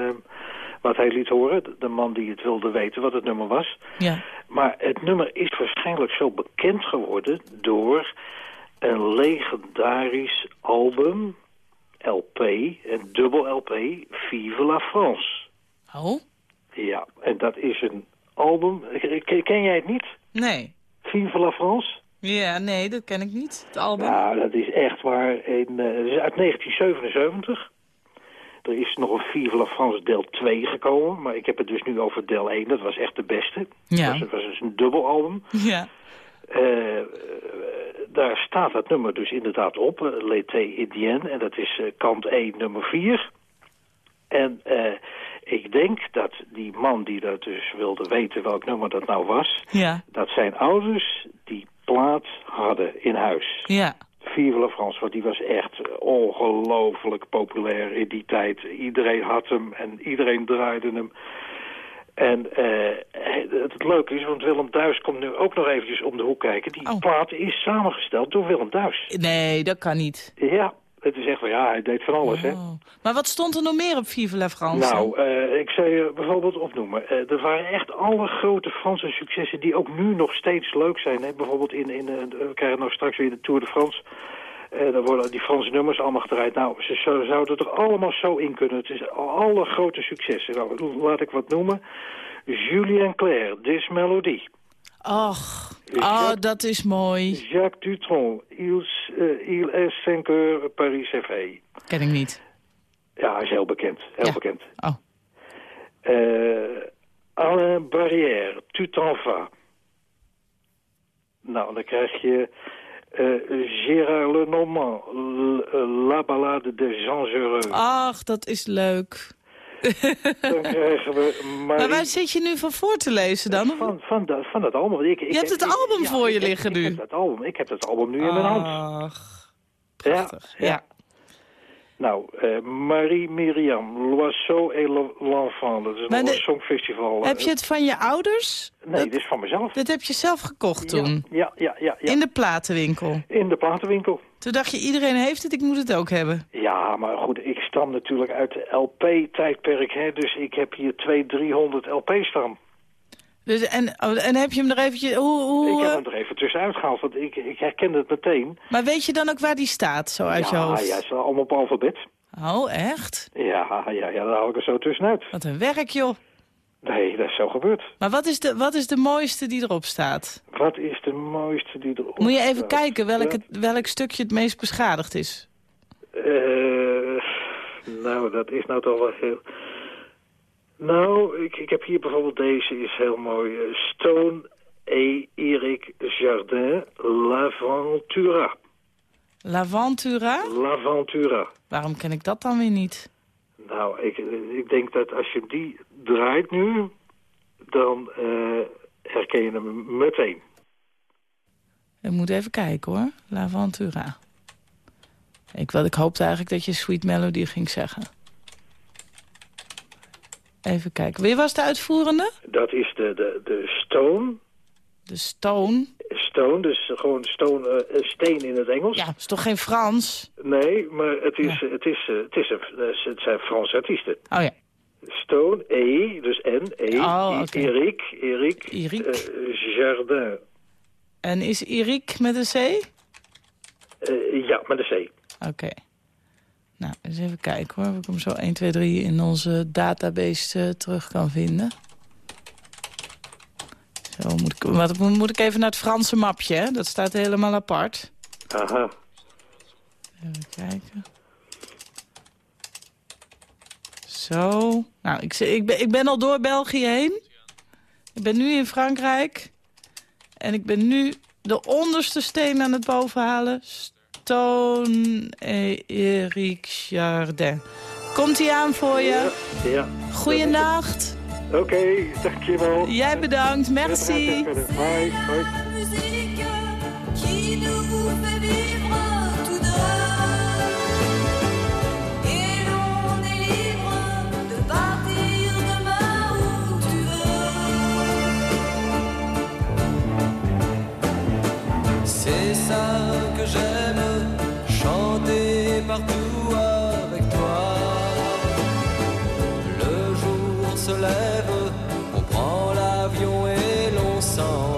wat hij liet horen. De- man die het wilde weten wat het nummer was. ja. Maar het nummer is waarschijnlijk zo bekend geworden door een legendarisch album, LP, een dubbel LP, Vive la France. Oh? Ja, en dat is een album, ken jij het niet? Nee. Vive la France? Ja, nee, dat ken ik niet, het album. Nou, dat is echt waar. In, eh, het is uit 1977. Er is nog een Vive la France deel 2 gekomen, maar ik heb het dus nu over deel 1. Dat was echt de beste. Ja. Dat was, was dus een dubbelalbum. Ja. Eh, eh, daar staat dat nummer dus inderdaad op, uh, L'été Indienne. En dat is eh, kant 1, nummer 4. En eh, ik denk dat die man die dat dus wilde weten welk nummer dat nou was... Ja. dat zijn ouders die plaat hadden in huis. Ja. Vive la France, want die was echt ongelooflijk populair in die tijd. Iedereen had hem en iedereen draaide hem. En eh, het, het leuke is, want Willem Duis komt nu ook nog eventjes om de hoek kijken. Die plaat is samengesteld door Willem Duis. Nee, dat kan niet. Ja, het is echt wel, ja, hij deed van alles, hè. Maar wat stond er nog meer op Vive la France? Nou, eh, ik zou je bijvoorbeeld opnoemen. Eh, er waren echt alle grote Franse successen die ook nu nog steeds leuk zijn. Hè? Bijvoorbeeld in, in eh, we krijgen nou straks weer de Tour de France. Eh dan worden die Franse nummers allemaal gedraaid. Nou, ze zou- zouden er allemaal zo in kunnen. Het is alle grote successen. Nou, laat ik wat noemen. Julien Clerc, This Melody. Och, oh, dat is mooi. Jacques Dutronc, Ils, eh, Il est 5 heures Paris CV. Ken ik niet. Ja, hij is heel bekend. Heel bekend. Oh. Eh, Alain Barrière, Tu t'en vas. Nou, dan krijg je eh, Gérard Lenormand, La Ballade des gens heureux. Ach, dat is leuk. [LAUGHS] dan krijgen we... Marie... Maar waar zit je nu van voor te lezen dan? Van, van, dat, van dat album. Ik, ik, je hebt het ik- album ja, voor je ik liggen ik nu. heb dat album, ik heb dat album nu in mijn hand. Ach, Ja, ja. Nou, eh, Marie Myriam, L'Oiseau et l'Enfant. Dat is een de- songfestival. Heb je het van je ouders? Nee, dit is van mezelf. Dat heb je zelf gekocht toen? Ja, ja, ja. ja. In de platenwinkel? In de platenwinkel. Toen dacht je, iedereen heeft het, ik moet het ook hebben. Ja, maar goed, ik stam natuurlijk uit de LP-tijdperk, hè, dus ik heb hier 200, 300 LP's staan. Dus, en, oh, en heb je hem er eventjes... Hoe, hoe, ik heb eh, hem er even tussenuit gehaald, want ik, ik herkende het meteen. Maar weet je dan ook waar die staat, zo uit je ja, hoofd? ja, ze staan allemaal op alfabet. Oh, echt? Ja, ja, ja, daar haal ik er zo tussenuit. Wat een werk, joh. Nee, dat is zo gebeurd. Maar wat is, de, wat is de mooiste die erop staat? Wat is de mooiste die erop Moet je even staat? kijken welk, het, welk stukje het meest beschadigd is. Eh, nou, dat is nou toch wel heel... Nou, ik, ik heb hier bijvoorbeeld deze, is heel mooi. Stone et Eric Jardin, L'Aventura. L'Aventura? L'Aventura. Waarom ken ik dat dan weer niet? Nou, ik, ik denk dat als je die draait nu, dan eh, herken je hem meteen. Ik moet even kijken hoor. L'Aventura. Ik, ik hoopte eigenlijk dat je Sweet Melody ging zeggen. Even kijken. Wie was de uitvoerende? Dat is de, de, de Stone. De Stone. Stone, dus gewoon stone, eh, steen in het Engels. Ja, is toch geen Frans? Nee, maar het, is, het, is, eh, het, is een, het zijn Franse artiesten. Oh ja. Stone, E, dus N, E, Oh, Eric. eh, Jardin. En is Erik met een C? Eh, ja, met een C. Oké. Nou, eens even kijken hoor. Of ik hem zo 1, 2, 3 in onze database eh, terug kan vinden. Zo, moet ik, wat, moet ik even naar het Franse mapje, hè? Dat staat helemaal apart. Aha. Even kijken. Zo. Nou, ik, ik, ben, ik ben al door België heen. Ik ben nu in Frankrijk. En ik ben nu de onderste steen aan het bovenhalen. Stone Eric Jardin. Komt hij aan voor je? Ja. Goeienacht. Oké, dankjewel. Jij bedankt. Merci. Bye. Bye. qui nous fait vivre tous deux. Et l'on est libre de partir demain où tu veux. C'est ça que j'aime, chanter partout avec toi. Le jour se lève, on prend l'avion et l'on s'en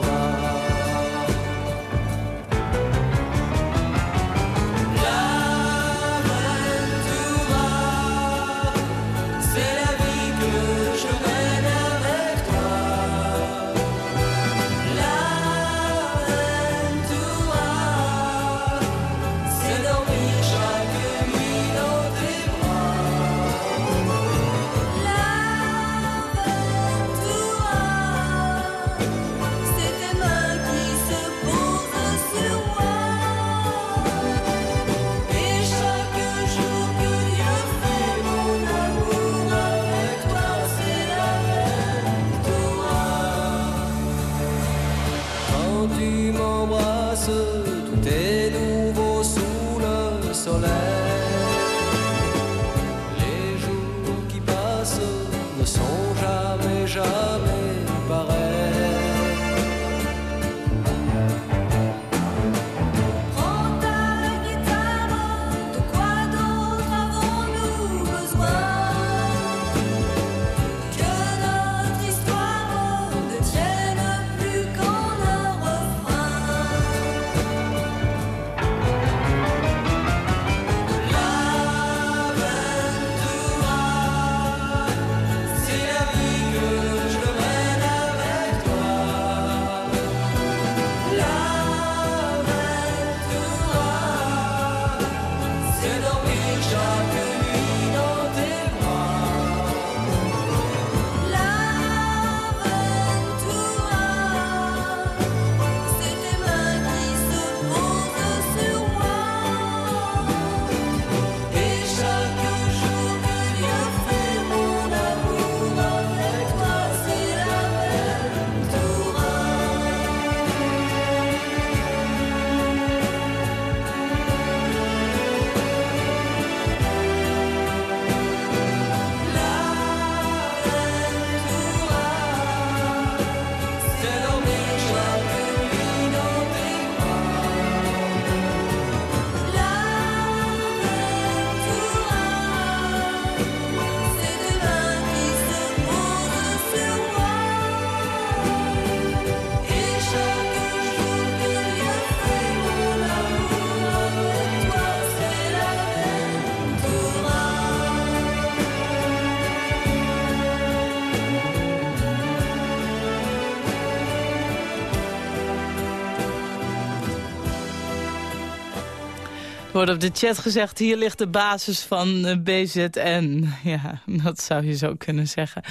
wordt op de chat gezegd, hier ligt de basis van eh, BZN. [LAUGHS] Ja, dat zou je zo kunnen zeggen.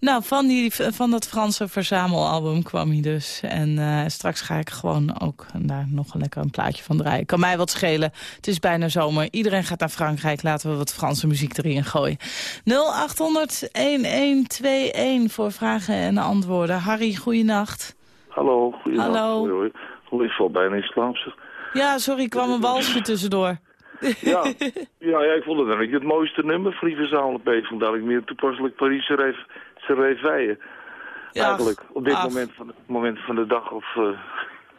Nou, van, die, van dat Franse verzamelalbum kwam hij dus. En eh, straks ga ik gewoon ook daar nog een lekker een plaatje van draaien. Kan mij wat schelen. Het is bijna zomer. Iedereen gaat naar Frankrijk. Laten we wat Franse muziek erin gooien. 0800-1121 voor vragen en antwoorden. Harry, goeienacht. Hallo, goeienacht. Hallo. Hoi, hoi. Hoi, ik val bijna in slaap. Ja, sorry, ik kwam een walsje tussendoor. Ja, [LAUGHS] ja, ja, ik vond het eigenlijk het mooiste nummer voor die verzamelp. Vandaar ik meer toepasselijk Paris Réveille. Ja, Eigenlijk, op dit moment van, de, moment van de dag. Of, eh,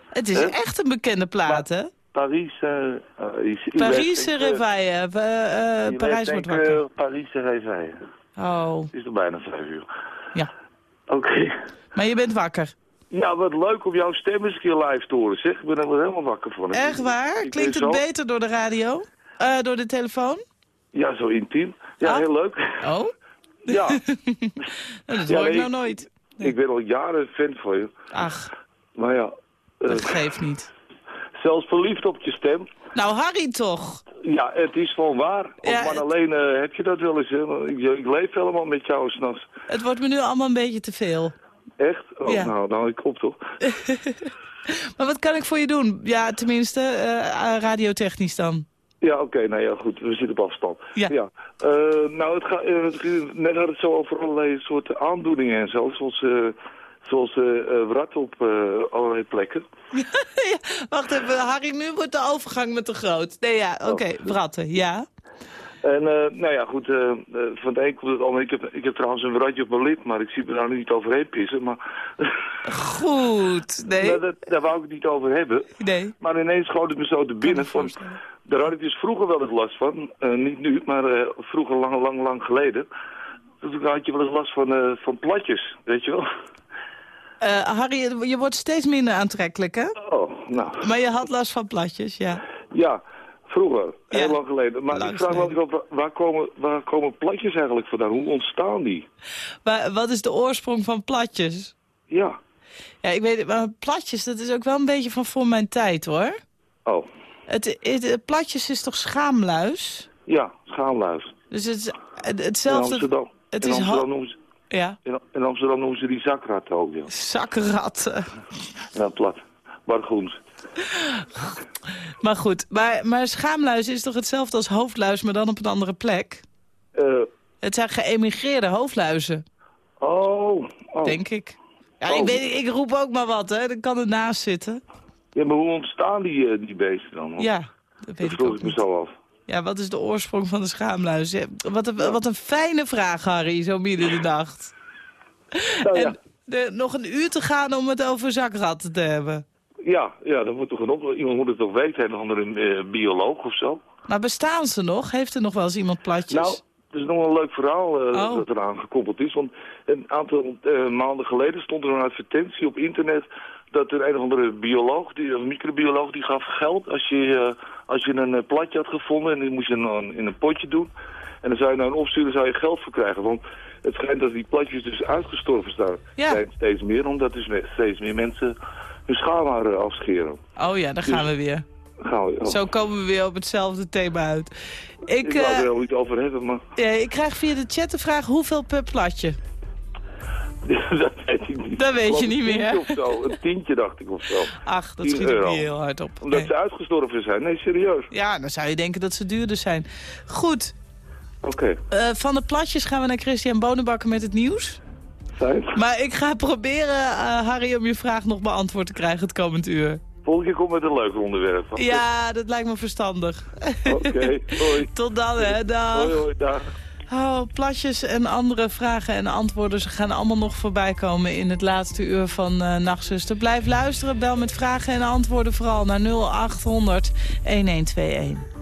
Het is Hè? echt een bekende plaat, hè? Paris... eh eh, is- denk, eh, Parijs wordt wakker. Paris. Oh, Het is nog bijna vijf uur. Ja. Oké. maar je bent wakker. Ja, wat leuk om jouw stem eens een keer live te horen, zeg. Ik ben er wel helemaal wakker van. Echt waar? Ik Klinkt het zo- beter door de radio? Eh, door de telefoon? Ja, zo intiem. Ja, Ah. heel leuk. Oh? [LAUGHS] Ja. [LAUGHS] Dat Ja, hoor ik nou nooit. Ik ben al jaren fan van je. Ach, Maar ja, eh, dat geeft niet. zelfs verliefd op je stem. Nou, Harry toch? Ja, het is gewoon waar. Ja, Ja, maar het- alleen eh, heb je dat wel eens. Hè? Ik, ik leef helemaal met jou s'nachts. Het wordt me nu allemaal een beetje te veel. Echt? Oh, Ja. Nou, nou, ik op toch? [LAUGHS] Maar wat kan ik voor je doen? Ja, tenminste, eh, radiotechnisch dan. Ja, oké, nou ja, goed, we zitten op afstand. Ja. Eh, nou, het ga, eh, het ging- net had het zo over allerlei soorten aandoeningen en zo, zoals, eh zoals eh eh, wrat op eh, allerlei plekken. [LAUGHS] Wacht even, Harry, nu wordt de overgang met te groot. Nee, ja, oké, bratten, ja. En eh, nou ja, goed, eh, eh, van het een komt het ander. Ik heb, ik heb trouwens een wratje op mijn lip, maar ik zie me daar nu niet overheen pissen. Maar Goed, [LAUGHS] nee. Nou, dat, daar wou ik het niet over hebben. Nee. Maar ineens schoot het me zo te binnen. Van, daar had ik dus vroeger wel eens last van. Niet nu, maar vroeger lang, lang, lang geleden. Toen had je wel eens last van, van platjes, weet je wel. Harry, je wordt steeds minder aantrekkelijk, hè? Oh, nou. Maar je had last van platjes, ja. Ja, vroeger. Heel lang geleden. Maar lang ik vraag me altijd af, waar- komen, waar komen platjes eigenlijk vandaan? Hoe ontstaan die? Maar wat is de oorsprong van platjes? Ja. Ja, ik weet het, maar platjes, dat is ook wel een beetje van voor mijn tijd, hoor. Oh, Het, het, platjes is toch schaamluis? ja, schaamluis. Dus het is het- In hetzelfde... Amsterdam. Het in, is Amsterdam noemen ze, Ja, in, in Amsterdam noemen ze die zakratten ook, ja. zakratten. Ja, plat. Bargoens. [LAUGHS] Maar goed, maar, maar schaamluis is toch hetzelfde als hoofdluis, maar dan op een andere plek? Eh, Het zijn geëmigreerde hoofdluizen, oh, oh. denk ik. Ja, Oh. ik, weet, ik roep ook maar wat, hè. Dan kan ernaast zitten. Ja, maar hoe ontstaan die, eh, die beesten dan? Ja, dat dat weet ik vroeg ook ik me niet. zo af. Ja, wat is de oorsprong van de schaamluis? Wat een, wat een fijne vraag, Harry, zo midden in de nacht. Nou, ja. En de, nog een uur te gaan om het over zakratten te hebben. Ja, ja, dat moet toch een op... Iemand moet het toch weten, een andere eh, bioloog of zo. Maar bestaan ze nog? Heeft er nog wel eens iemand platjes? Nou, het is nog wel een leuk verhaal Oh. dat eraan gekoppeld is. Want een aantal eh, maanden geleden stond er een advertentie op internet... dat er een of andere bioloog, die, een microbioloog, die gaf geld als je, als je een platje had gevonden... en die moest je dan in een potje doen. En dan zou je naar een opsturen, zou je geld voor krijgen. Want het schijnt dat die platjes dus uitgestorven staan. Ja. Zijn steeds meer, omdat dus steeds meer mensen hun schaamharen afscheren. Oh ja, daar gaan Dus- we weer. Gaan we, oh. Zo komen we weer op hetzelfde thema uit. Ik, Ik wou eh, er helemaal niet over hebben, maar ja, ik krijg via de chat de vraag hoeveel per platje? [LAUGHS] dat weet ik niet. Dat weet je niet meer. Of zo. Een tientje dacht ik of zo. Ach, dat 10 schiet ik euro. niet heel hard op. Omdat Nee. ze uitgestorven zijn. Nee, serieus. Ja, dan zou je denken dat ze duurder zijn. Goed, Oké, eh, van de platjes gaan we naar Christian Bonenbakker met het nieuws. Maar ik ga proberen, eh, Harry, om je vraag nog beantwoord te krijgen het komend uur. Volgende keer kom met een leuk onderwerp. Ja, dat lijkt me verstandig. Oké, hoi. [LAUGHS] Tot dan, hè. Dag. Hoi, hoi, dag. Oh, platjes en andere vragen en antwoorden. Ze gaan allemaal nog voorbij komen in het laatste uur van eh Nachtzuster. Blijf luisteren, bel met vragen en antwoorden vooral naar 0800 1121.